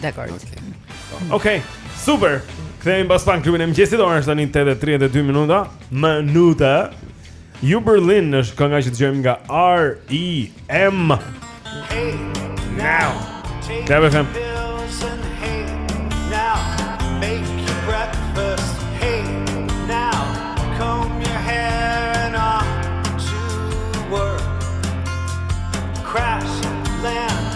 Dakord. Okej. Okay. Okay, super. Kthehemi pas pak në klubin e mëngjesit, ora është tani 8:32 minuta. Minuta. ÜBerlin është kënga që dëgjojmë nga R E M. Now. Club FM.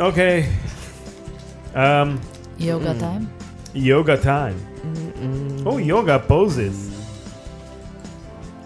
Okej. Ehm, Yoga time. Yoga time. Oh, yoga poses.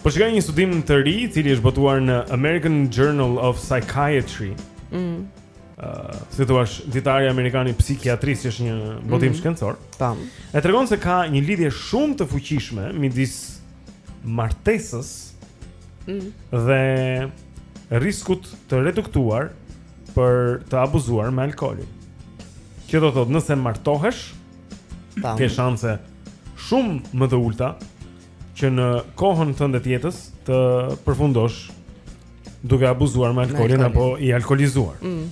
Po shikoj një studim të ri, i cili është botuar në American Journal of Psychiatry. Ëh, mm. uh, si të thuash, ditari amerikan i psikiatrisë, që është një botim mm. shkencor. Tam. E tregon se ka një lidhje shumë të fuqishme midis martesës mm. dhe riskut të reduktuar për të abuzuar me alkoolin. Që do të thotë, nëse martohesh, ke shanse shumë më të ulta që në kohën tënde të jetës të përfundosh duke abuzuar me alkoolin apo i alkoolizuar. Mm.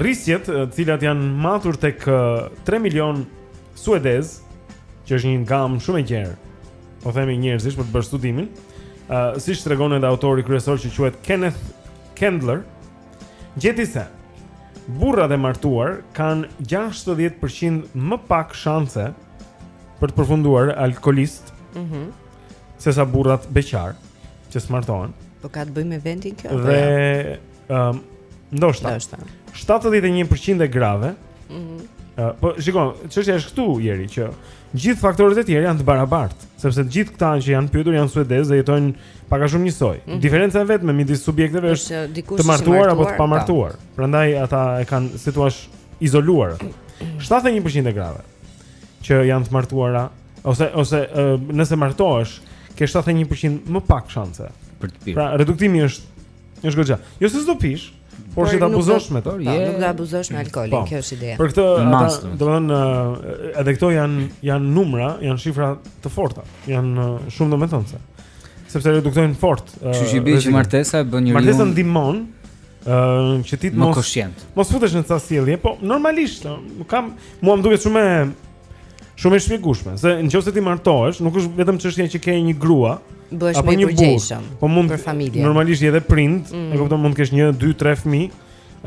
Risqet, të cilat janë matur tek 3 milion suedez, që është një gamë shumë e gjerë, po themi njerëzish për të bërë studimin, uh, siç tregon edhe autori kryesor që quhet Kenneth Kendler, Gjeti se burrat e martuar kanë 60% më pak shanse për të përfunduar alkoolist. Mhm. Mm sesa burrat beqar që s'martohen. Po ka të bëjë me vendin kjo? Dhe ëm jo? um, ndoshta. Ndoshta. 71% e grave. Mhm. Mm uh, po shiko, çështja është këtu Jeri që Gjithë faktorët e tjerë janë të barabartë, sepse të gjithë këta që janë pyetur janë suedezë dhe jetojnë pak a shumë njësoj. Mm -hmm. Diferenca e vetme midis subjekteve është të martuar apo të pamartuar. Po. Prandaj ata e kanë si të thuash izoluar. 71% e grave që janë të martuara ose ose nëse martohesh, ke 71% më pak shanse për të pirë. Pra reduktimi është është goxha. Jo se s'do pish, Por s'do abuzosh me të? Po, je... nuk do abuzosh me alkoolin, po. kjo është ideja. Për këtë, ata, domethënë, edhe këto janë janë numra, janë shifra të forta, janë shumë domethënëse. Sepse reduktojnë fort. Kështu që i bie që martesa e bën njeriun Martesa ndihmon ë që ti të mos koshient. Mos futesh në ca sjellje, po normalisht, mua më duket shumë Shumë e shpjegueshme, se nëse ti martohesh, nuk është vetëm çështja që ke një grua, bëhesh më i përgjegjshëm. Po për familjen. Normalisht je edhe prind, mm. e kupton, mund të kesh 1, 2, 3 fëmijë,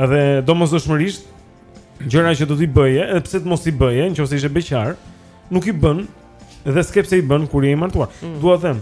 edhe domosdoshmërisht gjëra që do t'i bëje, edhe pse të mos i bëje, nëse ishe beqar, nuk i bën dhe s'ke pse i bën kur je i martuar. Mm. Dua të them,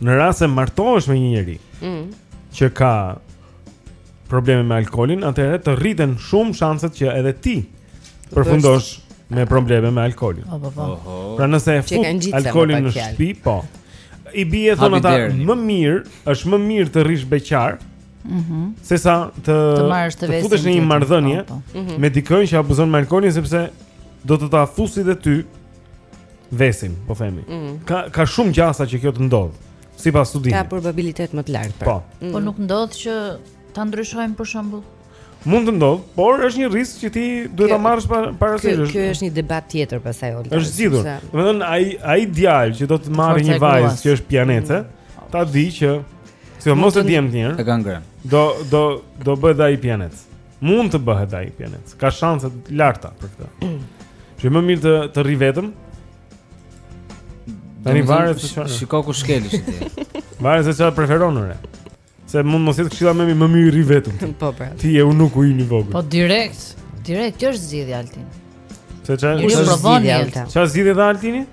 në rast se martohesh me një njeri mm. që ka probleme me alkoolin, atëherë të rriten shumë shanset që edhe ti përfundosh me probleme me alkoolin. Po, po, po. Pra nëse e fut alkoolin në shtëpi, po. I bie thonë ata më mirë, është më mirë të rrish beqar. Mhm. Mm sesa të të, të futesh në një marrëdhënie po, po. Mhm. me dikën që abuzon me alkoolin sepse do të ta fusi edhe ty vesin, po themi. Mm -hmm. Ka ka shumë gjasa që kjo të ndodh sipas studimit. Ka probabilitet më të lartë. Pra. Po. Mm -hmm. Po nuk ndodh që ta ndryshojmë për shembull. Mund të ndodh, por është një risk që ti duhet ta marrësh parasysh. Kjo, kjo është një debat tjetër pastaj Olta. Është zgjidhur. Domethënë ai ai djalë që do të marrë një vajzë që është pianete, mm -hmm. ta di që Si po mos e dijë më mirë. E kanë ngrënë. Do do do bëhet ai pianec. Mund të bëhet ai pianec. Ka shanse të larta për këtë. Që më mirë të rri vetëm. Tani varet se çfarë. Shiko ku shkelish ti. Varet se çfarë preferon ore. Se mund mos jetë këshilla më më mirë rri vetëm. Po pra. Ti je unë ku i një vogël. Po direkt. Direkt kjo është zgjidhja Altin. Se çfarë? Çfarë zgjidhje dha Altini?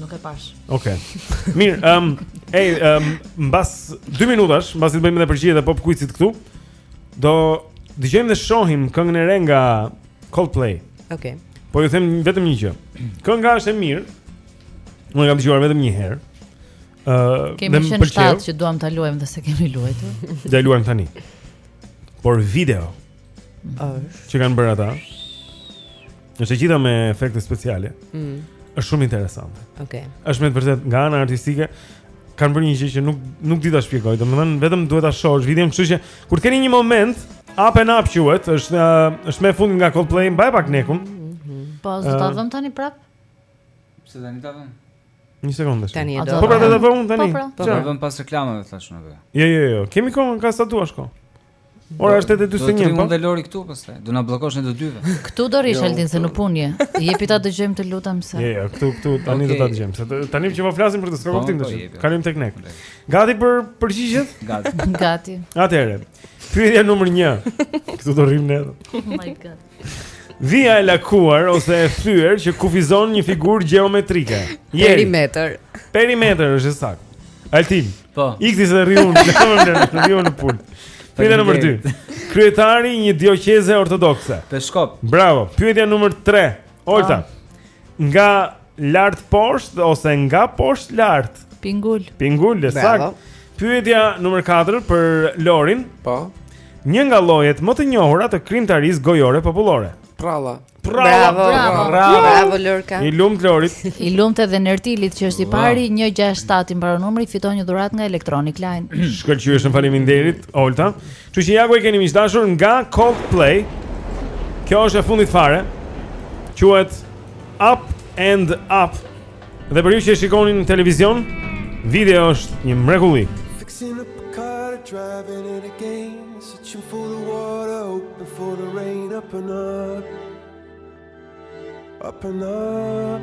Nuk e pash. Okej. Okay. Mirë, ehm, um, ej, ehm, um, mbas 2 minutash, mbasi të bëjmë edhe përgjigjet e pop quizit këtu, do dëgjojmë dhe shohim këngën e re nga Coldplay. Okej. Okay. Po ju them vetëm një gjë. Kënga është e mirë. Unë e kam dëgjuar vetëm një herë. Ëh, uh, kemi që në shtatë që duam ta luajmë dhe s'e kemi luajtur. Do e luajmë tani. Por video Është. Që kanë bërë ata. Është e gjitha me efekte speciale. Mhm. Është shumë interesante. Okej. Okay. Është me të vërtetë nga ana artistike kanë bërë një gjë që nuk nuk di ta shpjegoj. Domethënë vetëm duhet ta shohësh videon, kështu që kur të keni një moment Up and up quhet, është uh, është më e fundit nga Coldplay, mbaj pak nekun. Po, do ta vëm tani prap? Pse tani ta vëm? Një sekondë. Tani do. Po pra do ta vëm tani. Po pra, do ta vëm pas reklamave thashë unë. Jo, jo, jo. Kemi kohë, ka sa duash kohë. Ora është 8:41. Do të vijë dhe Lori këtu pastaj. Do na bllokosh ne të dyve. Këtu do rish jo, Altin se në punë je. Jepi ta dëgjojmë të lutem se. Jo, jo, këtu këtu tani do ta dëgjojmë. Se tani që po flasim për të s'ka kuptim po, tash. Po, Kalojmë tek Neku. Gati për përgjigjet? Gati. Gati. Atëherë. Pyetja numër 1. Këtu do rrim ne. Oh my god. Vija e lakuar ose e thyer që kufizon një figurë gjeometrike. Perimetër. Perimetër është saktë. Altin. Po. Ik ti se rri unë, rri unë në punë. Pyetja nr. 2. Kryetari i një dioqeze ortodokse. Peshkop. Bravo. Pyetja nr. 3. Olta. Nga lart poshtë ose nga poshtë lart? Pingul. Pingul, saktë. Pyetja numër 4 për Lorin. Po. Një nga llojet më të njohura të krijimtarisë gojore popullore. Pralla. Pralla. Bravo, bravo, bravo, bravo Lorka. I lumt Lorit. I lumt edhe Nertilit që është i pari, 167 i mbaron numri, fiton një dhuratë nga Electronic Line. Shkëlqyeshëm faleminderit Olta. Kështu që ja ku i keni miq dashur nga Coldplay. Kjo është e fundit fare. Quhet Up and Up. Dhe për ju që e shikoni në televizion, video është një mrekulli. Fixing up a car, driving it again, searching for the water, hoping for the rain up and up. Up and up.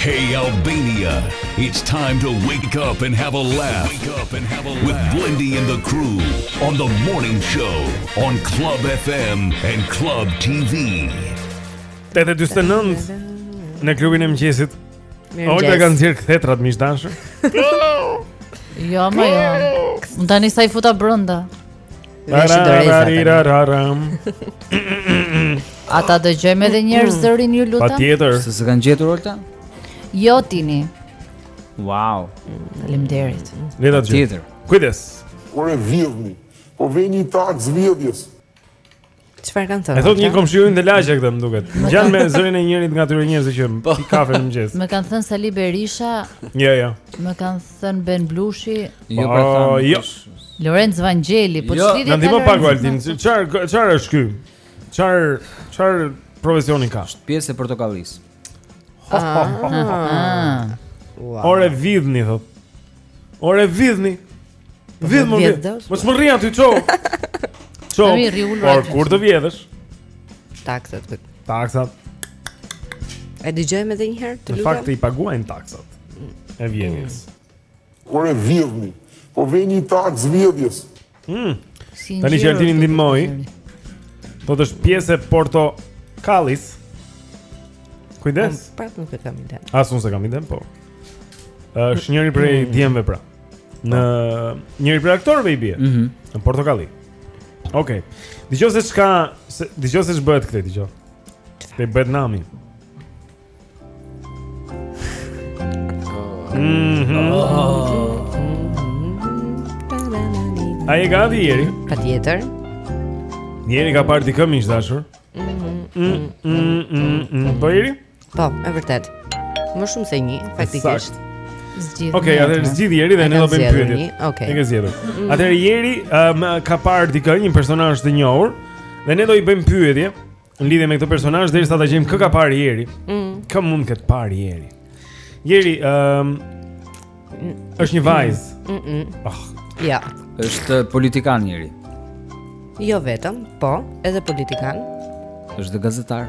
Hey Albania, it's time to wake up and have a laugh. Wake up and have a laugh with Blendi and the crew on the morning show on Club FM and Club TV. Tetë dyzet e nëntë në klubin e mëngjesit. Olta ka nxjerrë kthetrat miq dashur. Jo, më jo. Unë tani sa i futa brenda. A ta dëgjojmë edhe një herë zërin ju lutem. Patjetër. Se s'e kanë gjetur Olta? Jo Tini. Wow. Faleminderit. Le ta gjej. Kujdes. Ore vidhni. Po vjen një taks vjedhjes. Çfarë kanë thënë? E thotë një komshiu im te lagjja këtë më duket. Ngjan me zërin e njërit nga atyre njerëzve që pi kafe në mëngjes. Më kanë thënë Sali Berisha. Jo, jo. Më kanë thënë Ben Blushi. Jo, e kanë thënë. Jo. Lorenz Vangjeli, po jo. çlidhi. Na ndihmo pak Altin. Çfarë çfarë është ky? Çfarë çfarë profesioni ka? Është pjesë e Portokallisë. Ah. Ore vidhni thotë. Ore vidhni. Po vjen më vjen. Mos më rri aty ço. Ço. Por kur të vjedhësh? Taksat. Taksat. E dëgjojmë edhe një herë, të lutem. Në fakt i paguajnë taksat. E vjedhjes. Mm. Ore vidhni. Po vjen një taks vjedhjes. Mm. Tani që Altini ndihmoi. Thotë është pjesë e Portokallisë. Kujdes. Prapë nuk e kam ide. As unë s'e kam ide, po. Është njëri prej mm. djemve pra. Njëri prej aktorëve i bie. Ëh. Mhm. Në Portokalli. Okej. Okay. Dëgjo se çka, dëgjo se ç'bëhet këtej dëgjo. Te bëhet nami. Mhm. A je gati Jeri? Patjetër. Jeri ka parë dikë miq të dashur Mhm. Mm, mm, mm, mm. Po Jeri? Po, e vërtetë. Më shumë se një, faktikisht. Zgjidhni. Okej, okay, atëherë zgjidh Jeri dhe ne do bëjmë pyetje. Okej. Okay. E ke zgjedhur. Mm. Atëherë Jeri um, ka parë dikë një personazh të njohur dhe ne do i bëjmë pyetje në lidhje me këtë personazh derisa ta gjejmë kë ka parë Jeri. Mm. Kë mund të ketë parë Jeri? Jeri, ëm um, është një vajzë. Mm. Mm. -mm. Oh. Ja. Është politikan Jeri. Jo vetëm, po, edhe politikan. Është gazetar.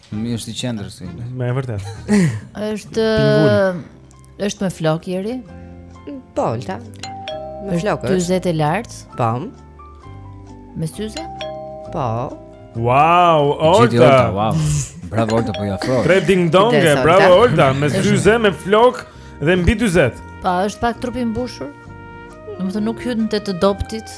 Mi është i qendrës i ime. Me vërtet. është është me flok i ri? Po, Olta. Me flok është. 40 e lart? Po. Me syze? Po. Wow, Olta. Wow. Bravo Olta po ja afro. Tre ding dong, bravo Olta, me syze, me flok dhe mbi 40. Po, është pak trup i mbushur. Domethënë nuk hyn te të dobtit.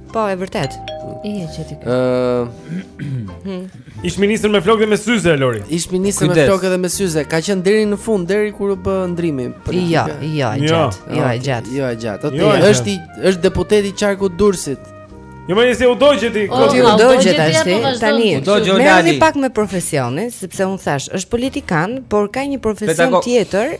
Po, e vërtetë. I e gjeti kjo. Ë Ish ministër me flokë dhe me syze Lori. Ish ministër me flokë dhe me syze, ka qenë deri në fund, deri kur u bë ndrimi. Jo, jo, e gjat. Jo, e gjat. Jo, e gjat. Jo, është është deputet i Qarkut Durrësit. Jo më jesi u dogje ti. Po ti u dogje ti. Tani. U dogje Olali. Merruni pak me profesionin, sepse un thash, është politikan, por ka një profesion tjetër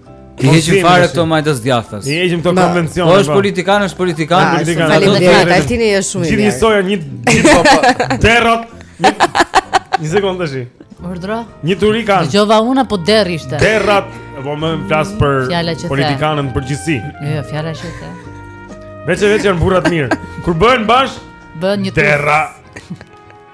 I heqim fare këto majtas djathtas. I heqim këto konvencione. Po është politikan, është politikan, politikan. Faleminderit, Altini është shumë i mirë. Gjithë historia një gjithë papa. Derrat. Një sekondë tash. Urdhro. Një turi kanë. Dëgjova unë apo derr ishte. Derrat, po më flas për politikanë në përgjithësi. Jo, jo, fjala që the. Veç e veç janë burra të mirë. Kur bëhen bashkë, bëhen derra.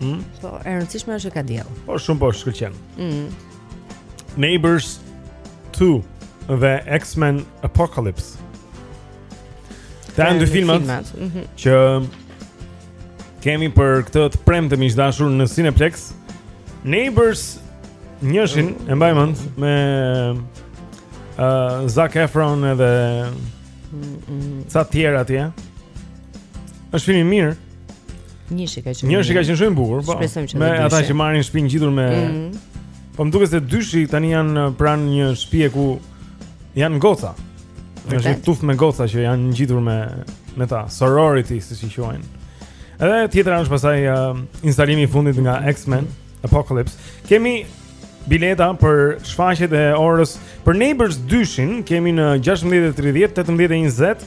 Mm? Po, e rëndësishme është që ka diell. Po shumë po shkëlqen. Mm. Neighbors 2 dhe X-Men Apocalypse. Këto janë dy filmat mm -hmm. që kemi për këtë të premte miq të dashur në Cineplexx. Neighbors njëshin mm -hmm. e mbaj mend me uh, Zac Efron edhe mm -hmm. ca tjera atje. Është film i mirë. Njëshi ka qenë. Njëshi ka qenë shumë i bukur, po. Me ata që marrin shtëpi ngjitur me mhm. Po më duket se dyshi tani janë pranë një shtëpie ku janë goca. Është një tufë me goca që janë ngjitur me me ta, sorority siç i quajnë. Edhe tjetra është pastaj uh, instalimi i fundit nga X-Men Apocalypse. Kemi bileta për shfaqjet e orës për Neighbors dyshin, kemi në 16:30, 18:20.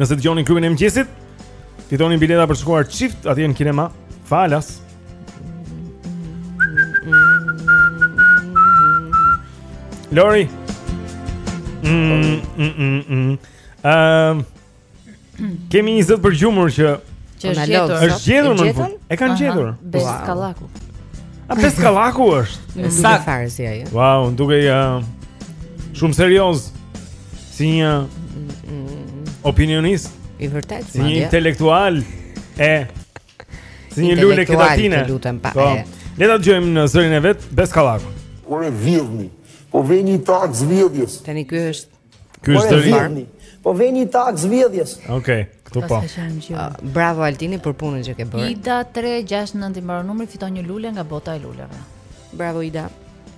Nëse dëgjoni klubin e mëngjesit Fitoni bileta për shkuar çift Atje në kinema Falas Lori mm, mm, mm, mm. Uh, Kemi një zë të përgjumur që Që është gjetur është gjetur më në fund E kanë gjetur Bes Kallaku A Bes Kallaku është Sa fare si ai Wow, dukej uh, Shumë serioz Si një opinionist I vërtetë Si një intelektual E Si një lule këtatine po, Le ta dëgjojmë në zërin e vet Bes Kallaku Por e vjëdhni Po vej një tak zvjëdhjes Tani kjo është Kjo është të vjëdhni Po vej një tak zvjëdhjes Ok, këtu po ah, Bravo Altini për punën që ke bërë Ida 369 i mbaron numri fiton një lule nga bota e luleve Bravo Ida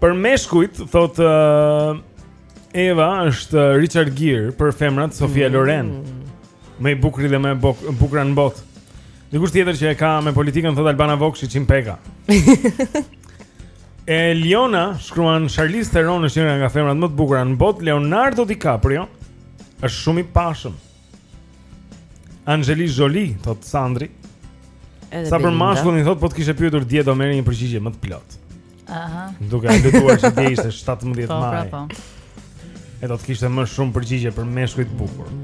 Për meshkujt thotë uh, Eva është Richard Gere, për femrat Sofia mm. Loren. Më i bukuri dhe më e bukura në botë. Dikush tjetër që e ka me politikën thotë Albana Vokshi Çim Peka. Eliona shkruan Charlize Theron është njëra nga femrat më të bukura në botë, Leonardo DiCaprio është shumë i pashëm. Angelina Jolie, thotë Sandri. Edhe Sa për mashkullin thotë po të kishit pyetur dje do merrni një përgjigje më të plotë. Aha. Duke aluduar që dje ishte 17 po, maj. Po, po. E do të kishte më shumë përgjigje për meshkuj të bukur.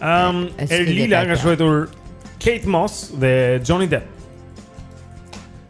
Ehm, um, Erlila ka shkruajtur Kate Moss dhe Johnny Depp.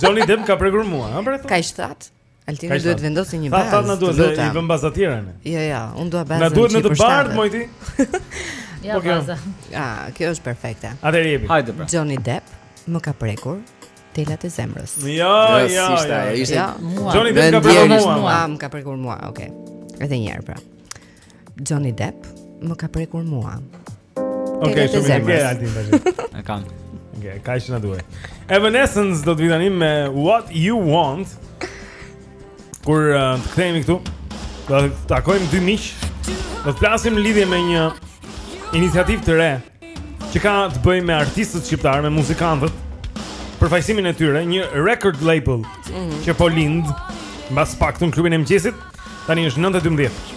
Johnny Depp ka prekur mua, ha për këtë? Ka shtat. Altini duhet të vendosë një bazë. Fat na duhet t'i vëmë baza tjera ne. Jo, jo, unë dua bazën. Na duhet në të bardhë më ti. Ja po baza. Ah, kjo është perfekte. Atëherë jepi. Hajde pra. Johnny Depp më ka prekur telat e zemrës. Jo, jo, jo. Ishte, ishte. Johnny Depp ka prekur mua. Mua, më ka prekur mua. Okej. Edhe një herë pra. Johnny Depp më ka prekur mua. Okej, okay, shumë mirë, okay, Altin tash. E kam. Okej, okay, kaq na duhet. Evanescence do të vijë tani me What You Want. Kur uh, të kthehemi këtu, do të takojmë dy miq. Do të flasim lidhje me një iniciativë të re Që ka të bëjë me artistët shqiptarë, me muzikantët Përfaqësimin e tyre, një record label mm -hmm. Që po lind Mbas pak në klubin e mëngjesit Tani është 9.12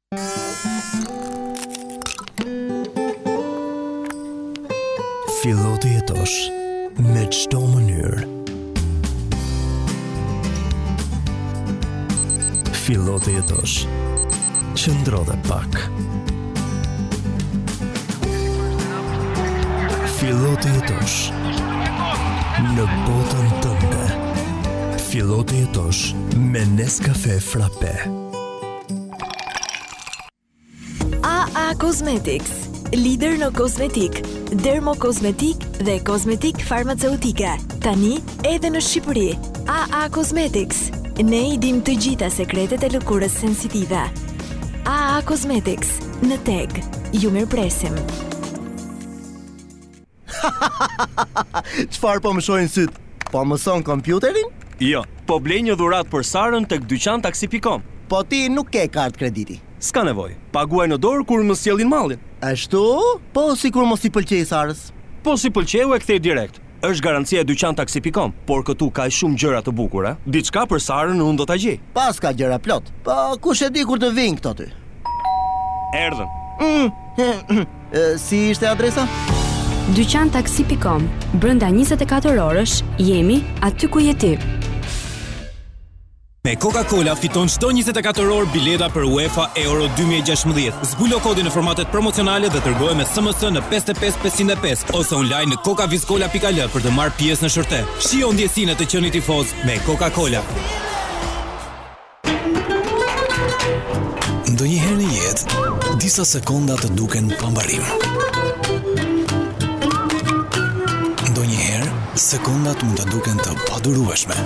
Fillo të jetosh në çdo mënyrë. Fillo të jetosh. Qëndro dhe pak. Fillo të jetosh në botën tënde. Fillo të jetosh me Nescafe Frappe. Fillo të jetosh. AA Cosmetics, lider në kozmetikë, dermokozmetikë dhe kozmetikë farmaceutike. Tani edhe në Shqipëri, AA Cosmetics. Ne i dimë të gjitha sekretet e lëkurës sensitive. AA Cosmetics në Teg. Ju mirëpresim. Çfarë po më shohin sytë? Po mëson kompjuterin? Jo, po blej një dhuratë për Sarën tek dyqan taksi.com. Po ti nuk ke kartë krediti. S'ka nevojë, paguaj në dorë kur më sjellin mallin. Ashtu? Po sikur mos i pëlqejë Sarës? Po s'i pëlqeu e kthej direkt. Është garancia e dyqan taksi.com, por këtu ka kaq shumë gjëra të bukura. Diçka për Sarën unë do ta gjej. Paska gjëra plot. Po kush e di kur të vijnë këto ty? Erdhën. Mm, Si ishte adresa? Dyqantaksi.com Brenda 24 orësh jemi aty ku je ti. Me Coca-Cola fiton çdo 24 orë bileta për UEFA Euro 2016. Zbulo kodin në formatet promocionale dhe dërgoje me SMS në 55505 ose online në cocaviscola.al për të marrë pjesë në short. Shijo ndjesinë e të qenit tifoz me Coca-Cola. Ndonjëherë në jetë, disa sekonda të duken pa mbarim. Ndonjëherë, sekondat mund të duken të padurueshme.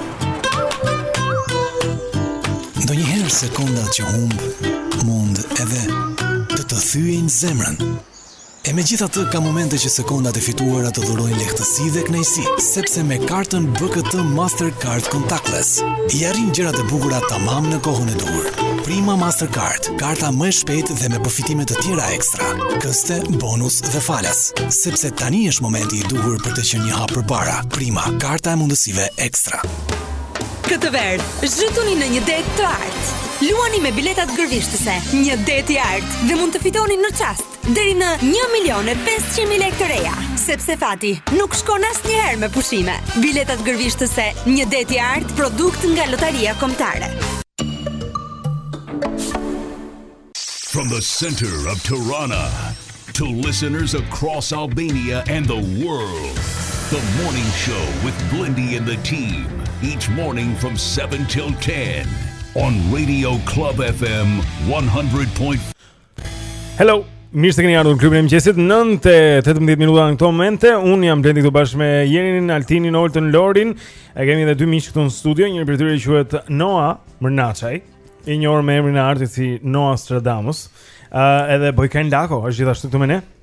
Ndonjëherë sekondat që humb mund edhe të të thyejnë zemrën. E megjithatë, ka momente që sekondat e fituara të dhurojnë lehtësi dhe kënaqësi, sepse me kartën BKT Mastercard Contactless i arrin gjërat e bukura tamam në kohën e duhur. Prima Mastercard, karta më e shpejtë dhe me përfitime të tjera ekstra, këste, bonus dhe falas, sepse tani është momenti i duhur për të qenë një hap përpara. Prima, karta e mundësive ekstra. Këtë verë, zhytuni në një det të artë. Luani me biletat gërvishtëse, një det i artë dhe mund të fitoni në çast. deri në 1 milion e 500 mijë lekë të reja, sepse fati nuk shkon asnjëherë me pushime. Biletat gërvishtëse, një det i artë, produkt nga Lotaria Kombëtare. From the center of Tirana to listeners across Albania and the world. The morning show with Blendi and the team each morning from 7 till 10 on Radio Club FM 100. Hello. Mirë se keni ardhur në klubin e mëngjesit. 9:18 minuta në këto momente. Unë jam Blendi këtu bashkë me Jerin, Altinin, Oltën, Lorin. E kemi edhe dy miq këtu në studio, një prej tyre quhet Noa Mërnaçaj, i njohur me emrin e artit si Noa Stradamus. Ëh, uh, edhe Bojken Lako është gjithashtu këtu me ne.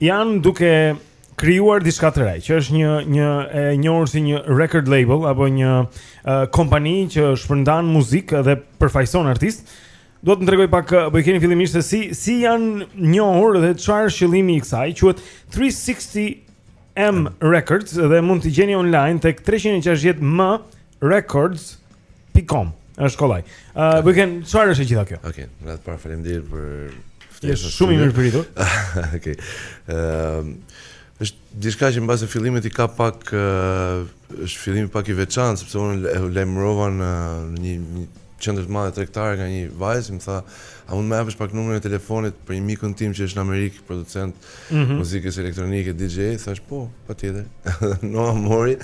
janë duke krijuar diçka të re, që është një një e njohur si një record label apo një uh, kompani që shpërndan muzikë dhe përfaqëson artistë. Do të tregojë pak Bojkeni fillimisht se si si janë njohur dhe çfarë është qëllimi i kësaj, quhet 360 M Records dhe mund t'i gjeni online tek 360 M Records pikë com, është kollaj. Ë, uh, we can çfarë është e gjitha kjo? Okej, okay, nga të parë faleminderit për ftesën. Je shumë i mirë pritur. Okej. Okay. Ë, ehm, uh, është diçka që mbase fillimit i ka pak uh, është fillimi pak i veçantë sepse unë e lajmërova në një, një qendër të madhe tregtare nga një vajzë më tha a mund të më japësh pak numrin e telefonit për një mikun tim që është në Amerikë producent mm -hmm. muzikës elektronike DJ, thashë po, patjetër. Noa e mori,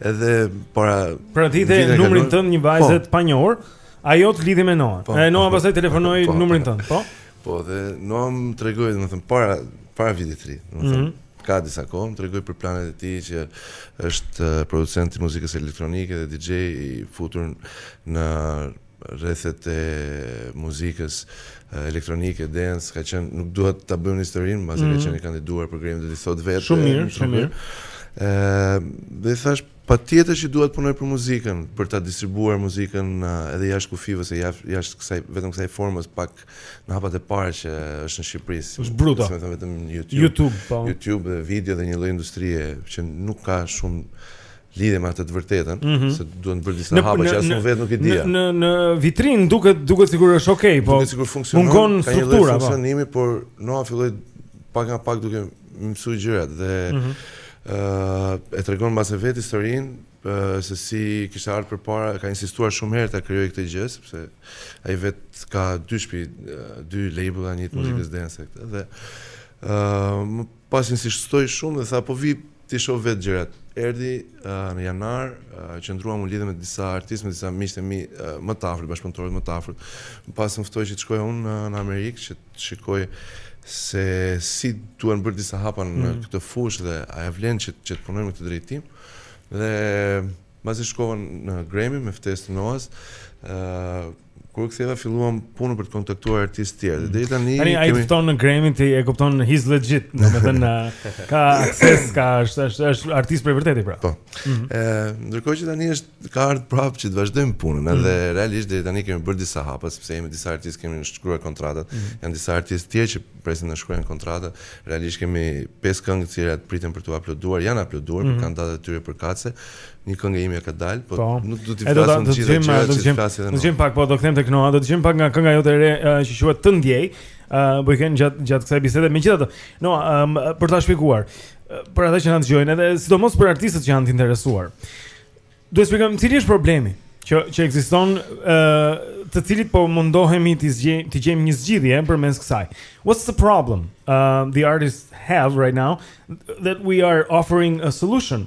edhe para Pra ti the numrin tënd një vajze po. të panjohur, ajo të lidhi me Noa. Po, e Noa po, pastaj telefonoi po, numrin tënd, po? Po, dhe Noa më tregoi, domethënë para para Vitit të Ri, domethënë. Mm -hmm ka disa kohë, më tregoi për planet e tij që është eh, producent i muzikës elektronike dhe DJ i futur në rrethet e muzikës elektronike, dance, ka qenë, nuk dua ta bëjë unë historinë, mbase mm -hmm. ka mhm. qenë i kandiduar për Grammy, do t'i thotë vetë. Shumë mirë, shumë mirë. Ëh, dhe thashë patjetër që dua të punoj për muzikën, për ta distribuar muzikën edhe jashtë kufijve, se jashtë jashtë kësaj vetëm kësaj formës pak në hapat e parë që është në Shqipëri. Është bruto. Vetëm vetëm YouTube. YouTube, po. YouTube dhe video dhe një lloj industrie që nuk ka shumë lidhje me atë të vërtetën, mm -hmm. se duhen bërë disa hapa që as unë vetë nuk i dija. Në në vitrinë duket duket sikur është okay, po. Duket sikur funksionon. Mungon struktura, po. Funksionimi, por Noa filloi pak nga pak duke më mësuar gjërat dhe ëh mm -hmm. uh, e tregon mbase vetë historinë uh, se si kishte ardhur përpara, ka insistuar shumë herë ta krijojë këtë gjë sepse ai vetë ka dy shpi, uh, dy label-a një të mhm. muzikës mm -hmm. dance këtë dhe ëh uh, Pas insistoi shumë dhe tha po vij t'i shoh vetë gjërat. Erdhi në janar, qëndruam u lidhëm me disa artistë, me disa miqtë e mi më të afërt, bashkëpunëtorët më të afërt. Më pas më ftoi që të shkoja unë në Amerikë që të shikoj se si duhen bërë disa hapa në mm. këtë fushë dhe a e vlen që që të punojmë në këtë drejtim. Dhe mbasi shkova në Grammy me ftesë të Noas, kur ktheva filluam punën për të kontaktuar artistë tjerë. Dhe deri tani tani kemi... Ai të fton në Grammy ti e kupton he's legit, domethënë ka akses, ka është është është artist për vërtetë pra. Po. Ëh, mm -hmm. ndërkohë që tani është ka ardhur prapë që të vazhdojmë punën, mm -hmm. edhe mhm. realisht deri tani kemi bërë disa hapa sepse me disa artistë kemi shkruar kontratat, mm -hmm. janë disa artistë tjerë që presin të shkruajnë kontratat. Realisht kemi pesë këngë të cilat priten për t'u uploaduar, janë uploaduar mm -hmm. por mhm. kanë datat e tyre për kace. Një këngë ime ka dalë, po, po. nuk do të flasim të gjitha gjëra që të flasim edhe. Do dëgjojmë pak, po do kthehem tek Noa, do dëgjojmë pak nga kënga jote e re që quhet Të ndjej. Ë, po e kam gjatë gjatë kësaj bisede. Megjithatë, Noa, për ta shpjeguar, për ata që na dëgjojnë edhe sidomos për artistët që janë të interesuar. Do të shpjegojmë cili është problemi që që ekziston ë të cilit po mundohemi t'i gjejmë të gjejmë një zgjidhje përmes kësaj. What's the problem? Uh, the artists have right now that we are offering a solution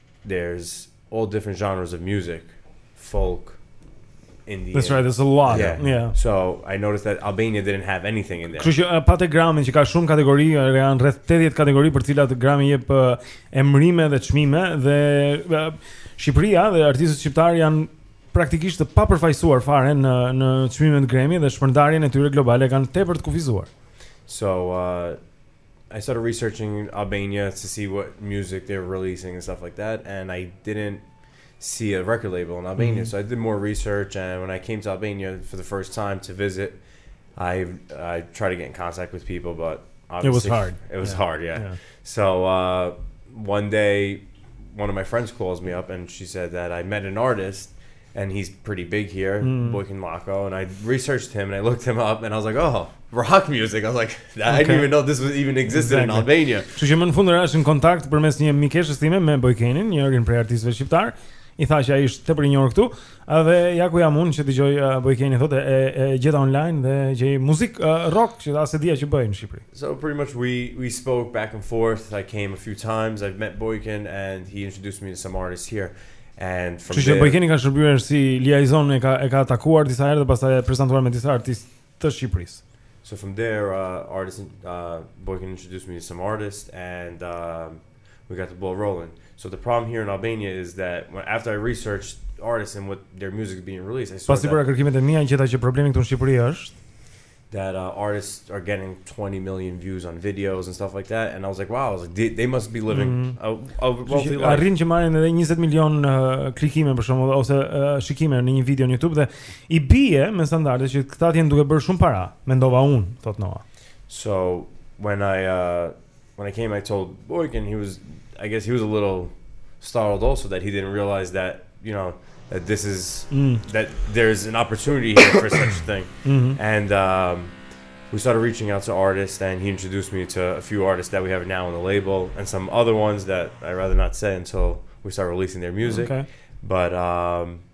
there's all different genres of music, folk, Indian. That's right, there's a lot. Yeah. yeah. So I noticed that Albania didn't have anything in there. Kështu që uh, pa te Grammy që ka shumë kategori, uh, janë rreth 80 kategori për të cilat Grammy jep uh, emrime dhe çmime dhe Shqipëria dhe artistët shqiptarë janë praktikisht të papërfaqësuar fare në në çmimet Grammy dhe shpërndarjen e tyre globale e kanë tepër të kufizuar. So uh I started researching Albania to see what music they're releasing and stuff like that and I didn't see a record label in Albania. Mm-hmm. So I did more research, and when I came to Albania for the first time to visit, I I tried to get in contact with people, but it was hard. It was yeah. hard, yeah. yeah. So uh, one day, one of my friends calls me up, and she said that I met an artist. and he's pretty big here, mm. Bojken Lako, and I researched him and I looked him up and I was like, oh, rock music. I was like, okay. I didn't even know this was even existed exactly. in Albania. Kështu që më në fund rashë në kontakt përmes një mikeshës time me Bojkenin, njërin prej artistëve shqiptar. Më tha që ai ishte tepër i njohur këtu, dhe ja ku jam unë që dëgjoj uh, Bojkenin thotë e, e gjeta online dhe gjej muzikë uh, rock që as e dija që bëhej në Shqipëri. So pretty much we we spoke back and forth. I came a few times. I've met Bojken and he introduced me to some artists here. And from Kështu që Bojkeni ka shërbyer si liaison e ka e ka takuar disa herë dhe pastaj e ka prezantuar me disa artistë të Shqipërisë. So from there uh artist uh Bojken introduced me to some artists and uh we got the ball rolling. So the problem here in Albania is that when after I researched artists and what their music is being released, I saw Pasi bëra kërkimet e mia, gjeta që problemi këtu në Shqipëri është that uh, artists are getting 20 million views on videos and stuff like that and I was like wow I was like, they, they must be living mm -hmm. a, a wealthy life arrijnë që marrin edhe 20 milion uh, klikime për shembull ose uh, shikime në një video në YouTube dhe i bie me standardet që këta të jenë duke bërë shumë para mendova unë thotë Noah so when I uh, when I came, I told Boykin. He was, I guess, he was a little startled also that he didn't realize that you know that this is mm. that there's an opportunity here for such a thing. Mm-hmm. And um, we started reaching out to artists, and he introduced me to a few artists that we have now on the label, and some other ones that I'd rather not say until we start releasing their music. Okay. But um,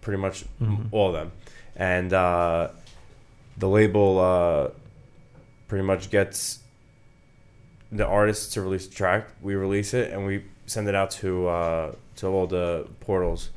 pretty much mm-hmm. all of them, and uh, the label uh, pretty much gets the artist to release a track. We release it and we send it out to uh, to all the portals.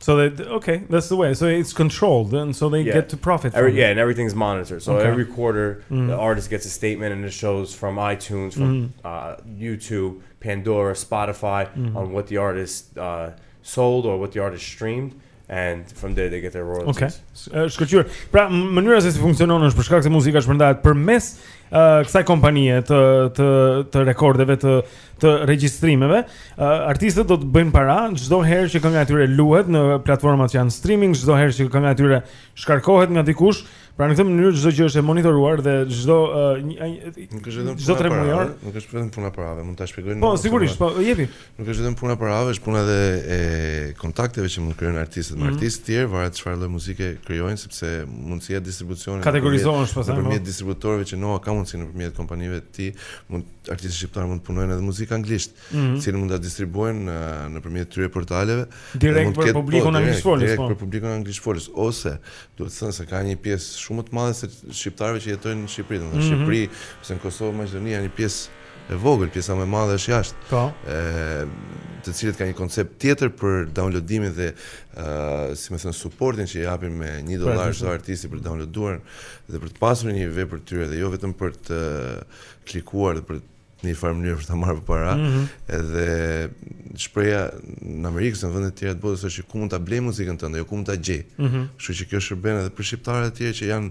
So they okay, that's the way. So it's controlled, and so they yeah. get to profit. Every, yeah, and everything's monitored. So okay. every quarter, mm. the artist gets a statement, and it shows from iTunes, from mm. uh, YouTube, Pandora, Spotify, mm. on what the artist uh, sold or what the artist streamed and from there they get their royalties. Okay. So. Uh, shkëlqyer. Pra mënyra se si funksionon është për shkak se muzika shpërndahet përmes uh, kësaj kompanie të të të rekordeve të të regjistrimeve, uh, artistët do të bëjnë para çdo herë që kënga e tyre luhet në platformat që janë streaming, çdo herë që kënga e tyre shkarkohet nga dikush, pra në këtë mënyrë çdo gjë është e monitoruar dhe çdo uh, nuk është vetëm çdo tre muaj, nuk është vetëm puna e parave, mund ta shpjegoj. Po, sigurisht, po, jepi. Nuk është vetëm puna e parave, është puna edhe e kontakteve që mund të krijojnë artistët me mm -hmm. artistë të tjerë, varet çfarë lloj muzike krijojnë sepse mundësia e distribucionit kategorizohen pastaj po, nëpërmjet distributorëve që Noah ka mundësi nëpërmjet kompanive të tij, mund artistët shqiptarë mund të punojnë edhe muzikë anglisht, mm -hmm. të cilën mund ta distribuojnë në nëpërmjet këtyre portaleve direkt për po, publikun anglisht folës, direkt po. për publikun anglisht folës ose duhet të thënë se ka një pjesë shumë më të madhe se shqiptarëve që jetojnë në Shqipëri, në mhm. Shqipëri, ose në Kosovë, Maqedoni, janë një pjesë e vogël, pjesa më e madhe është jashtë. Po. Ë të cilët kanë një koncept tjetër për downloadimin dhe ë si me thënë suportin që japin me 1 dollar çdo artisti për të downloaduar dhe për të pasur një vepër të tyre dhe jo vetëm për të klikuar dhe për në një farë mënyrë për ta marrë falas. Mm -hmm. Edhe shprehja në Amerikë, në vende të tjera të botës është që ku mund ta blej muzikën tënde, jo ku mund ta gjej. Mm -hmm. Kështu që kjo shërben edhe për shqiptarët e tjerë që janë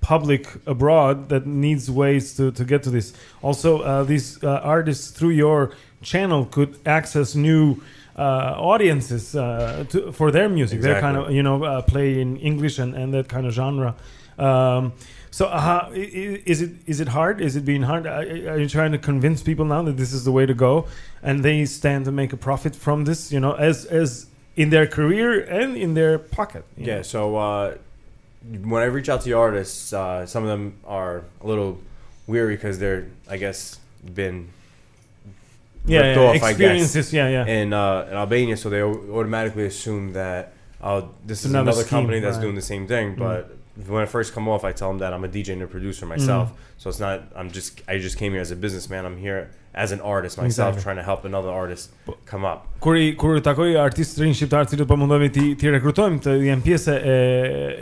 public abroad that needs ways to, to get to this. Also, uh, these uh, artists through your channel could access new. Uh, audiences to, for their music, exactly. they're kind of you know play in English and, and that kind of genre. Um, so, uh, is it is it hard? Is it being hard? Are you trying to convince people now that this is the way to go, and they stand to make a profit from this? You know, as as in their career and in their pocket. Yeah. Know? So uh, when I reach out to the artists, uh, some of them are a little weary because they're, I guess, been yeah, yeah off, experiences. Yeah, yeah. In uh, in Albania, so they automatically assume that oh, this is another, another scheme, company that's right. doing the same thing, mm. but. Mm. when I first come off, I tell them that I'm a DJ and a producer myself. Mm -hmm. So it's not I'm just I just came here as a businessman. I'm here as an artist myself exactly. trying to help another artist Po, come up. Kur i kur i takoj artistë të rinj shqiptarë, të cilët po mundohemi t'i t'i rekrutojmë të jenë pjesë e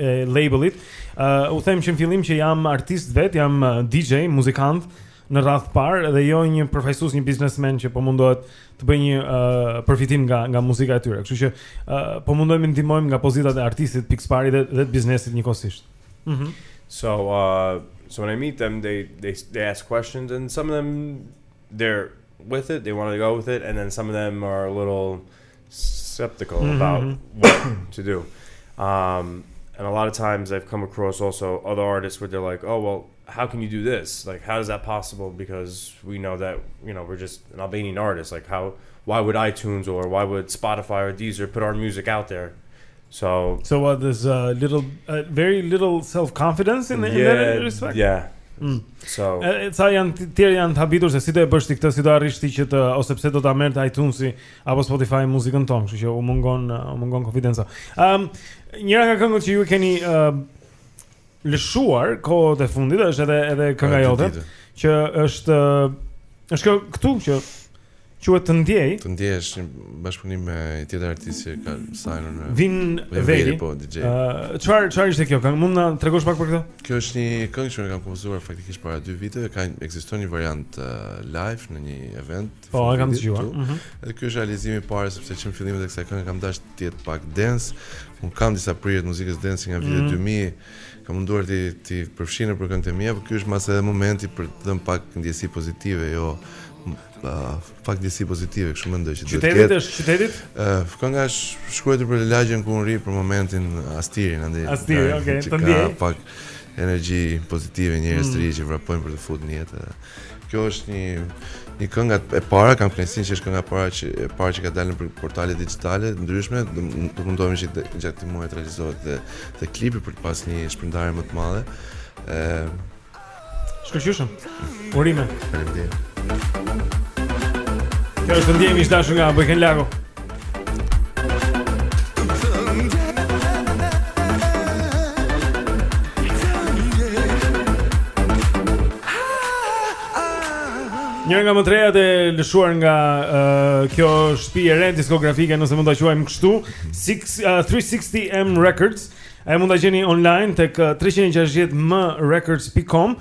e labelit, ë uh, u them që në fillim që jam artist vetë, jam uh, DJ, muzikant në radhë të parë dhe jo një përfaqësues, një biznesmen që po mundohet të bëjë një uh, përfitim nga nga muzika e tyre. Kështu që uh, po mundohemi t'i ndihmojmë nga pozitat e artistit pikësëpari dhe dhe të biznesit njëkohësisht. Mhm. Mm so uh so when I meet them they they they ask questions and some of them they're with it, they want to go with it and then some of them are a little skeptical mm -hmm. about mm-hmm. what to do. Um and a lot of times I've come across also other artists where they're like, "Oh, well, how can you do this like how is that possible because we know that you know we're just an albanian artist like how why would itunes or why would spotify or deezer put our music out there So So there's a uh, little a uh, very little self confidence in, yeah, in that respect? Yeah. Mm. So e ca janë të tjerë janë të habitur se si do e bësh ti këtë, si do arrish ti që të ose pse do ta marrë iTunes-i apo Spotify muzikën tonë, kështu që u mungon u mungon konfidenca. Ëm um, njëra nga këngët që ju keni uh, lëshuar kohët e fundit është edhe edhe kënga jote që është është kjo këtu që quhet të ndjej. Të ndjej është një bashkëpunim me një tjetër artist që ka sajnuar Vin Veli po DJ. Ëh, çfarë çfarë ishte kjo këngë? Mund na tregosh pak për këtë? Kjo është një këngë që ne kam kompozuar faktikisht para 2 viteve, ka ekziston një variant uh, live në një event Po, e kam dëgjuar. Mm -hmm. Edhe ky është realizimi i parë sepse që në fillimet e kësaj kënge kam dashur të jetë pak dance. Unë kam disa prirje të muzikës dance nga vitet mm -hmm. 2000. Kam munduar t'i t'i përfshij në këngët e mia, por ky është mbase edhe momenti për të dhënë pak ndjesi pozitive, jo uh, pak ndjesi pozitive, kështu mendoj që duhet të jetë. Qytetit është qytetit? Ë, uh, kënga është shkruar për lagjen ku unë rri për momentin Astirin, andaj. Astiri, okay, të ndjej. Pak energji pozitive njerëz mm. të rinj që vrapojnë për t'u futur në jetë. Kjo është një një këngë e para, kam kënaqësinë që është kënga e para që e para që ka dalë në portale digjitale të ndryshme, do të mundohemi që gjatë këtij muaji të realizohet dhe klipi për të pas një shpërndarje më të madhe. ë Shkëlqyshëm. Urime. Faleminderit. Kjo është të ndjej miq të dashur nga Bojken Lako. Njëra nga më të rejat e lëshuar nga uh, kjo shpi e re diskografike nëse mund ta quajmë kështu six, uh, 360M Records A e mund ta gjeni online tek 360mrecords.com uh,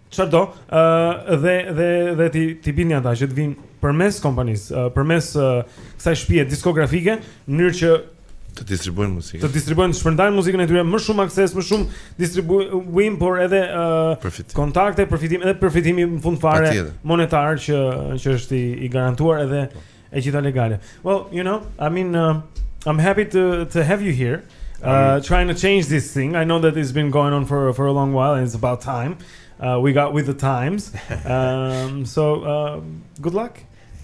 Çfarë do? Ë uh, dhe dhe dhe t'i t'i bindni ata që të vijnë përmes kompanisë, uh, përmes uh, kësaj shtëpie diskografike, në mënyrë që të distribuojnë muzikën. Të distribuojnë, shpërndajnë muzikën e tyre më shumë akses, më shumë distribuim, por edhe uh, përfitim. kontakte, përfitim edhe përfitimi në fund fare monetar që që është i, i garantuar edhe E gjitha legale. Well, you know, I mean, uh, I'm happy to to have you here. Uh, trying to change this thing. I know that it's been going on for for a long while and it's about time. Uh, we got with the times. Um, so, uh, good luck.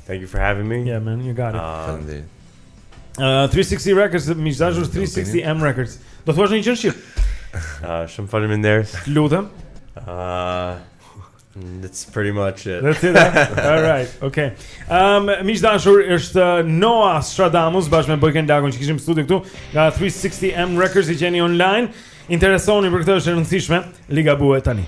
Thank you for having me. Yeah, man, you got it. Um, Uh, 360 Records, mi është dashur 360 M Records. Do thua një gjë shit? Uh, shumë faleminderit. Lutem. Uh, That's pretty much it. That's it. All right. Okay. Um miq të dashur është uh, Noah Stradamus bashkë me Bojken Lakon që kishim në studio këtu nga 360M Records i gjeni online. Interesohuni për këtë është e rëndësishme. Liga bue tani.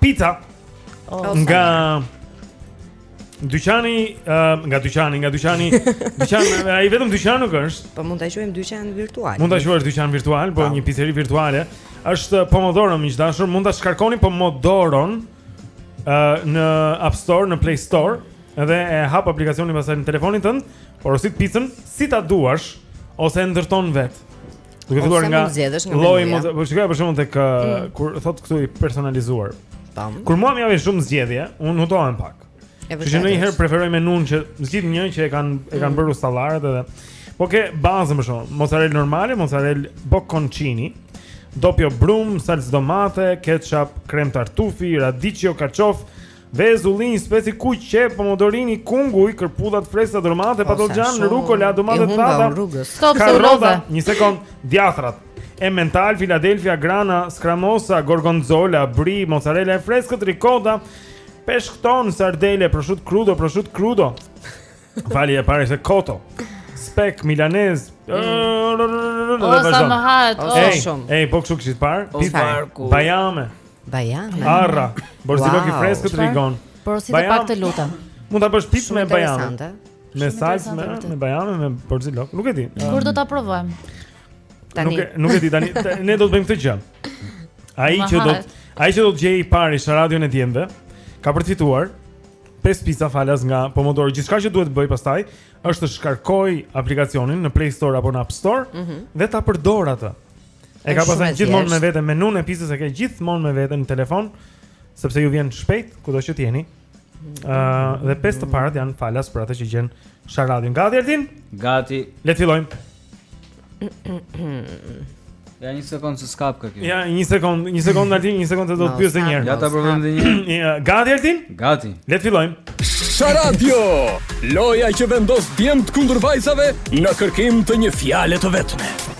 Pica nga dyqani, uh, nga dyqani, nga dyqani, dyqan, ai vetëm dyqan nuk është. Po mund ta quajmë dyqan virtual. Mund ta quash dyqan virtual, po një piceri virtuale. Është Pomodoro miq të dashur, mund ta shkarkoni Pomodoron uh, në App Store, në Play Store dhe e hap aplikacionin pastaj në telefonin tënd, porosit picën si ta duash ose e ndërton vetë. Duke po, filluar nga lloji po shikoj për shembull tek mm. kur thot këtu i personalizuar. Tam. Kur mua më japin shumë zgjedhje, unë hutohem pak. Kështu që ndonjëherë preferoj menunë që të zgjedh një që e kanë e kanë mm. bërë ustallarët edhe. Po ke bazën për shembull, mozzarella normale, mozzarella bocconcini, doppio brum, salcë domate, ketchup, krem tartufi, radicchio, karçof, Vezë, ullinj, spec i kuq, qepë, pomodorini, kunguj, kërpudha të freskëta, domate, po, patëllxhan, rukola, domate të thata, karrota, një sekond, djathrat, emental, filadelfia, grana, skamorca, gorgonzola, bri, mozzarella e freskët, rikota, peshk ton, sardele, proshut krudo, proshut krudo, fali e pare se koto, spek, milanez, mm. o, sa më hahet, o, shumë, e, po kështu kishit parë, bajame, Bajame. Arra, borzilok i freskët dhe rigon. Porosite pak të lutem. Mund ta bësh picë me bajame. Me salcë me me bajame me borzilok. Nuk e di. Kur do ta provojmë? Tani. Nuk e nuk e di tani. Ne do të bëjmë këtë gjë. Ai që do ai që do të gjejë i pari në radion e djemve ka përfituar pesë pica falas nga Pomodoro. Gjithçka që duhet të bëjë pastaj është të shkarkojë aplikacionin në Play Store apo në App Store mm -hmm. dhe ta përdorë atë. E ka pasur gjithmonë me vete menun e picës e ke gjithmonë me vete në telefon, sepse ju vjen shpejt kudo që të jeni. Ëh, uh, dhe pesë të parat janë falas për atë që gjen Sharadin. Gati Ardin? Gati. Le të fillojmë. Ja një sekond se s'kapka kjo. Ja një sekond, një sekond Ardin, një sekond se do të pyes edhe një herë. Ja ta provojmë edhe një herë. Gati Ardin? Gati. Le të fillojmë. Sharadio, loja që vendos djemtë kundër vajzave në kërkim të një fjale të vetme.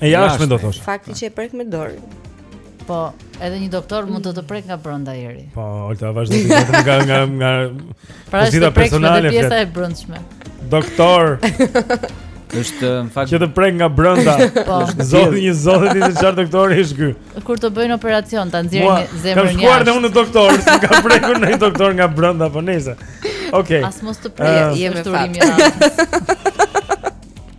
E jashtme do thosh. Fakti që e prek me dorë. Po, edhe një doktor mund të të prek nga brenda ieri. Po, ulta vazhdo të jetë nga nga nga pra është personale pjesa e brendshme. Doktor. Është në fakt që të prek nga brenda. Po, zoti një zot e di se çfarë doktori është ky? Kur të bëjnë operacion, ta nxjerrin zemrën jashtë. Kam shkuar te unë doktor, s'më ka prekur ndonjë doktor nga brenda, po nejse. Okej. Okay. As mos të prek, uh, je me fat.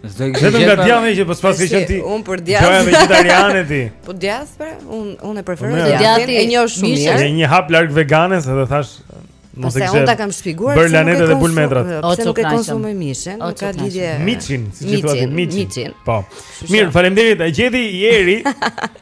Çdo gjë. Vetëm nga djathi që po s'paske qenë ti. Un për djathin. Gjoja vegetariane ti. Po djathë pra, un un e preferoj po, djathin. E njoh shumë mirë. Një, një hap larg veganes edhe thash mos e kishe. Unë ta kam shpjeguar. Bërë lanet edhe bulmetrat. Pse nuk e konsumoj mishin? Nuk ka lidhje. Miçin, siç e thua ti, miçin. Po. Mirë, faleminderit. E gjeti ieri.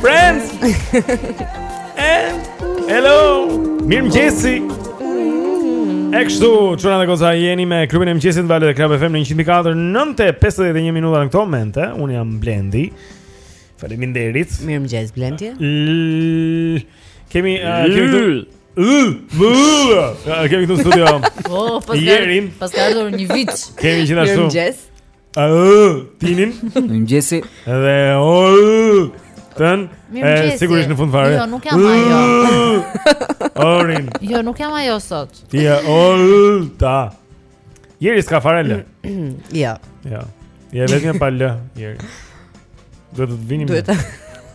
Friends! And hello! Mirëmëngjesi! E kështu, qëna dhe koza jeni me klubin e mëngjesit në valët e Club FM në 104 9.51 minuta në këto momente Unë jam Blendi Faleminderit Mirëmëngjes, Blendi Lëllë Kemi uh, Kemi këtu Lëllë Kemi këtu në studio Oh, pas ka ardhur një vit Kemi gjithashtu Mirëmëngjes Tinin Mëngjesi Dhe Oltën E sigurisht në fund fare Jo nuk jam ajo Orin Jo nuk jam ajo sot Ti je Olta Jeri s'ka fare lë Jo Jo Je vetëm pa lë Jeri Duhet të vinim Duhet të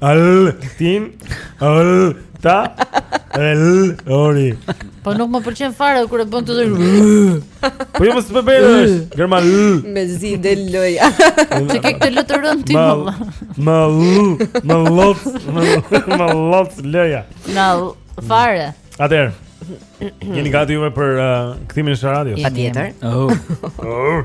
Lë Tin lë Ta lë Ori. Po nuk më pëlqen fare kur e bën të dhëj. Po jo më së përbërësh. Gërma l. Mezi dhe loja. Që ke këtë lë të rëndë ti më. Më l. Më lot. Më lot loja. Na fare. Atëherë. Jeni gati juve për uh, kthimin e radios? Patjetër. Oh. oh.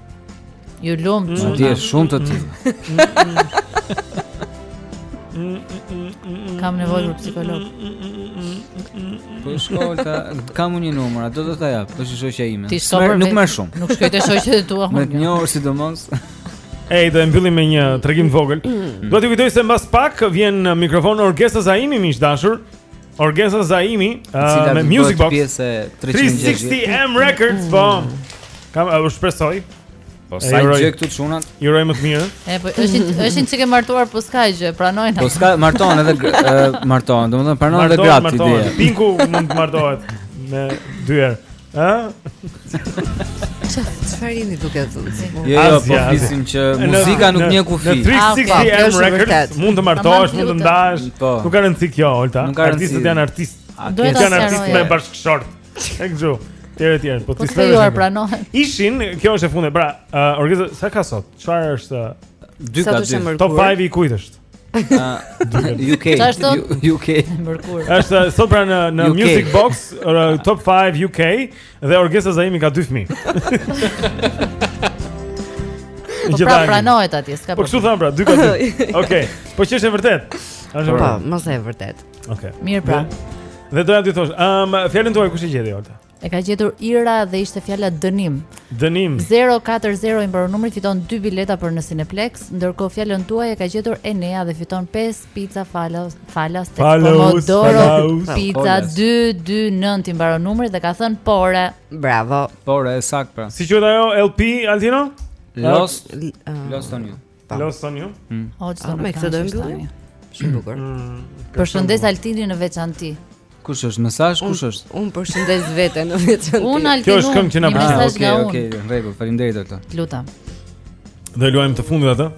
Ju lumtë. Ma di shumë të tilla. Kam nevojë për psikolog. Po shko Olta, kam unë një numër, do të ta jap, po është shoqja ime. Ti sopër nuk më shumë. Nuk shkoj te shoqet e tua. Me një orë sidomos. Ej, do e mbyllim me një tregim të vogël. Mm. Do t'ju kujtoj se mbas pak vjen në mikrofon Orgesa Zaimi miq të dashur. Orgesa Zaimi uh, me Music Box. Pjesë 360M Records, po. Kam uh, u shpresoj. Po sa i ke këtu çunat? Ju uroj më të mirën. E po është është një çikë martuar, po s'ka gjë, pranojnë. Po s'ka marton edhe uh, marton, domethënë pranon edhe gratë ide. Pinku mund të martohet me dy herë. Ë? Çfarë jeni duke thënë? Jo, jo, po flisim që muzika nuk njeh kufi. Në Three Sixty M Records mund të martohesh, mund të ndahesh. Po. Nuk ka rëndësi kjo, Olta. Artistët janë artistë. Do të janë artistë me bashkëshort. Ekzu. Tjerë tjerë, po ti s'e ke pranohet. Ishin, kjo është e fundit. Pra, uh, Orgesa sa ka sot? Çfarë është? Dy ka dy. Top 5 i kujt është? UK UK Mërkur. Është sot pra në në UK. Music Box uh, Top 5 UK dhe Orgesa Zaimi ka dy fëmijë. Po pra pranohet atje, s'ka. Po kështu them pra, dy ka dy. Okej. Okay. Po ç'është e vërtet? Është po, mos e vërtetë. Okej. Okay. Mirë pra. Dhe, dhe doja të thosha, ëm um, fjalën tuaj kush e gjeti Olta? E ka gjetur Ira dhe ishte fjala dënim. Dënim. 040 i mbaron numri fiton 2 bileta për në Cineplex, ndërkohë fjalën tuaj e ka gjetur Enea dhe fiton 5 pizza falas falas tek Pomodoro pizza 229 i mbaron numri dhe ka thënë pore. Bravo. Pore, saktë pra. Si quhet ajo LP Altino? Lost, uh, Lost on you. Loz tani. Mm. O çdo më këtë do mbyllim. Shumë bukur. Mm, përshëndet Altini në veçanti. Kush është mesazh? Kush është? Un përshëndes veten në veçanti. Un Altini. Kjo është këngë që na bën. Okej, okej, në rregull. Faleminderit Alta. Lutem. Do luajmë të fundit atë.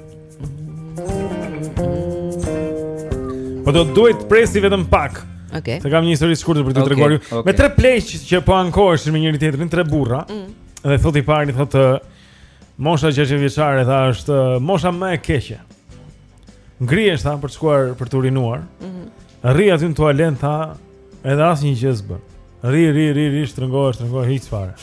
Po do duhet presësh vetëm pak. Okej. Okay. Se kam një histori të shkurtër për t'ju treguar ju. Me tre pleq që po ankoheshin me njëri tjetrin, tre burra. Mm. Dhe thotë i pari thotë Mosha 60 vjeçare tha është uh, mosha më e keqe. Ngrihesh tha për të shkuar për të urinuar. Ëh. Mm Rri aty në tualet tha, edhe asnjë gjë s'bën. Rri, rri, rri, rri, shtrëngohesh, shtrëngohesh hiç fare.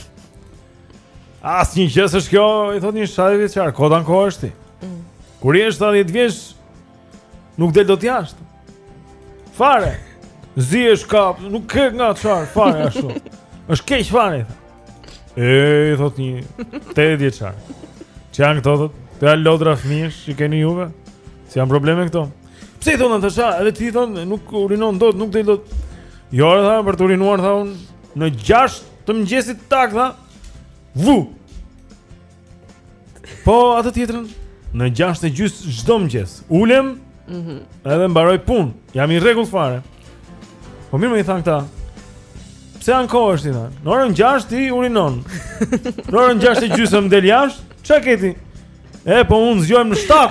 Asnjë gjë s'është kjo, i thotë një shtatëdhjetë vjeçar, kot ankohesh ti. Mm. Kur je 70 vjeç, nuk del dot jashtë. Fare. Zi e shkaba, nuk ke nga çar fare ashtu. Është keq fare. I thot një 80 vjeçar. Ça janë këto thot, këto janë lodra fëmijësh që keni juve? S'janë probleme këto? Pse i thonë këta, edhe ti thon nuk urinon dot, nuk del dot. Jo, ore tha për të urinuar tha unë në 6 të mëngjesit tak tha. Vu. Po atë tjetrën në 6 e gjys çdo mëngjes. Ulem. Mhm. Mm edhe mbaroj punë. Jam i rregullt fare. Po mirë mo i thanë këta. Pse ankohesh i tha? Në orën 6 ti urinon. Në orën 6 e gjys më del jashtë. Ça ke ti? E po un zgjohem në 7.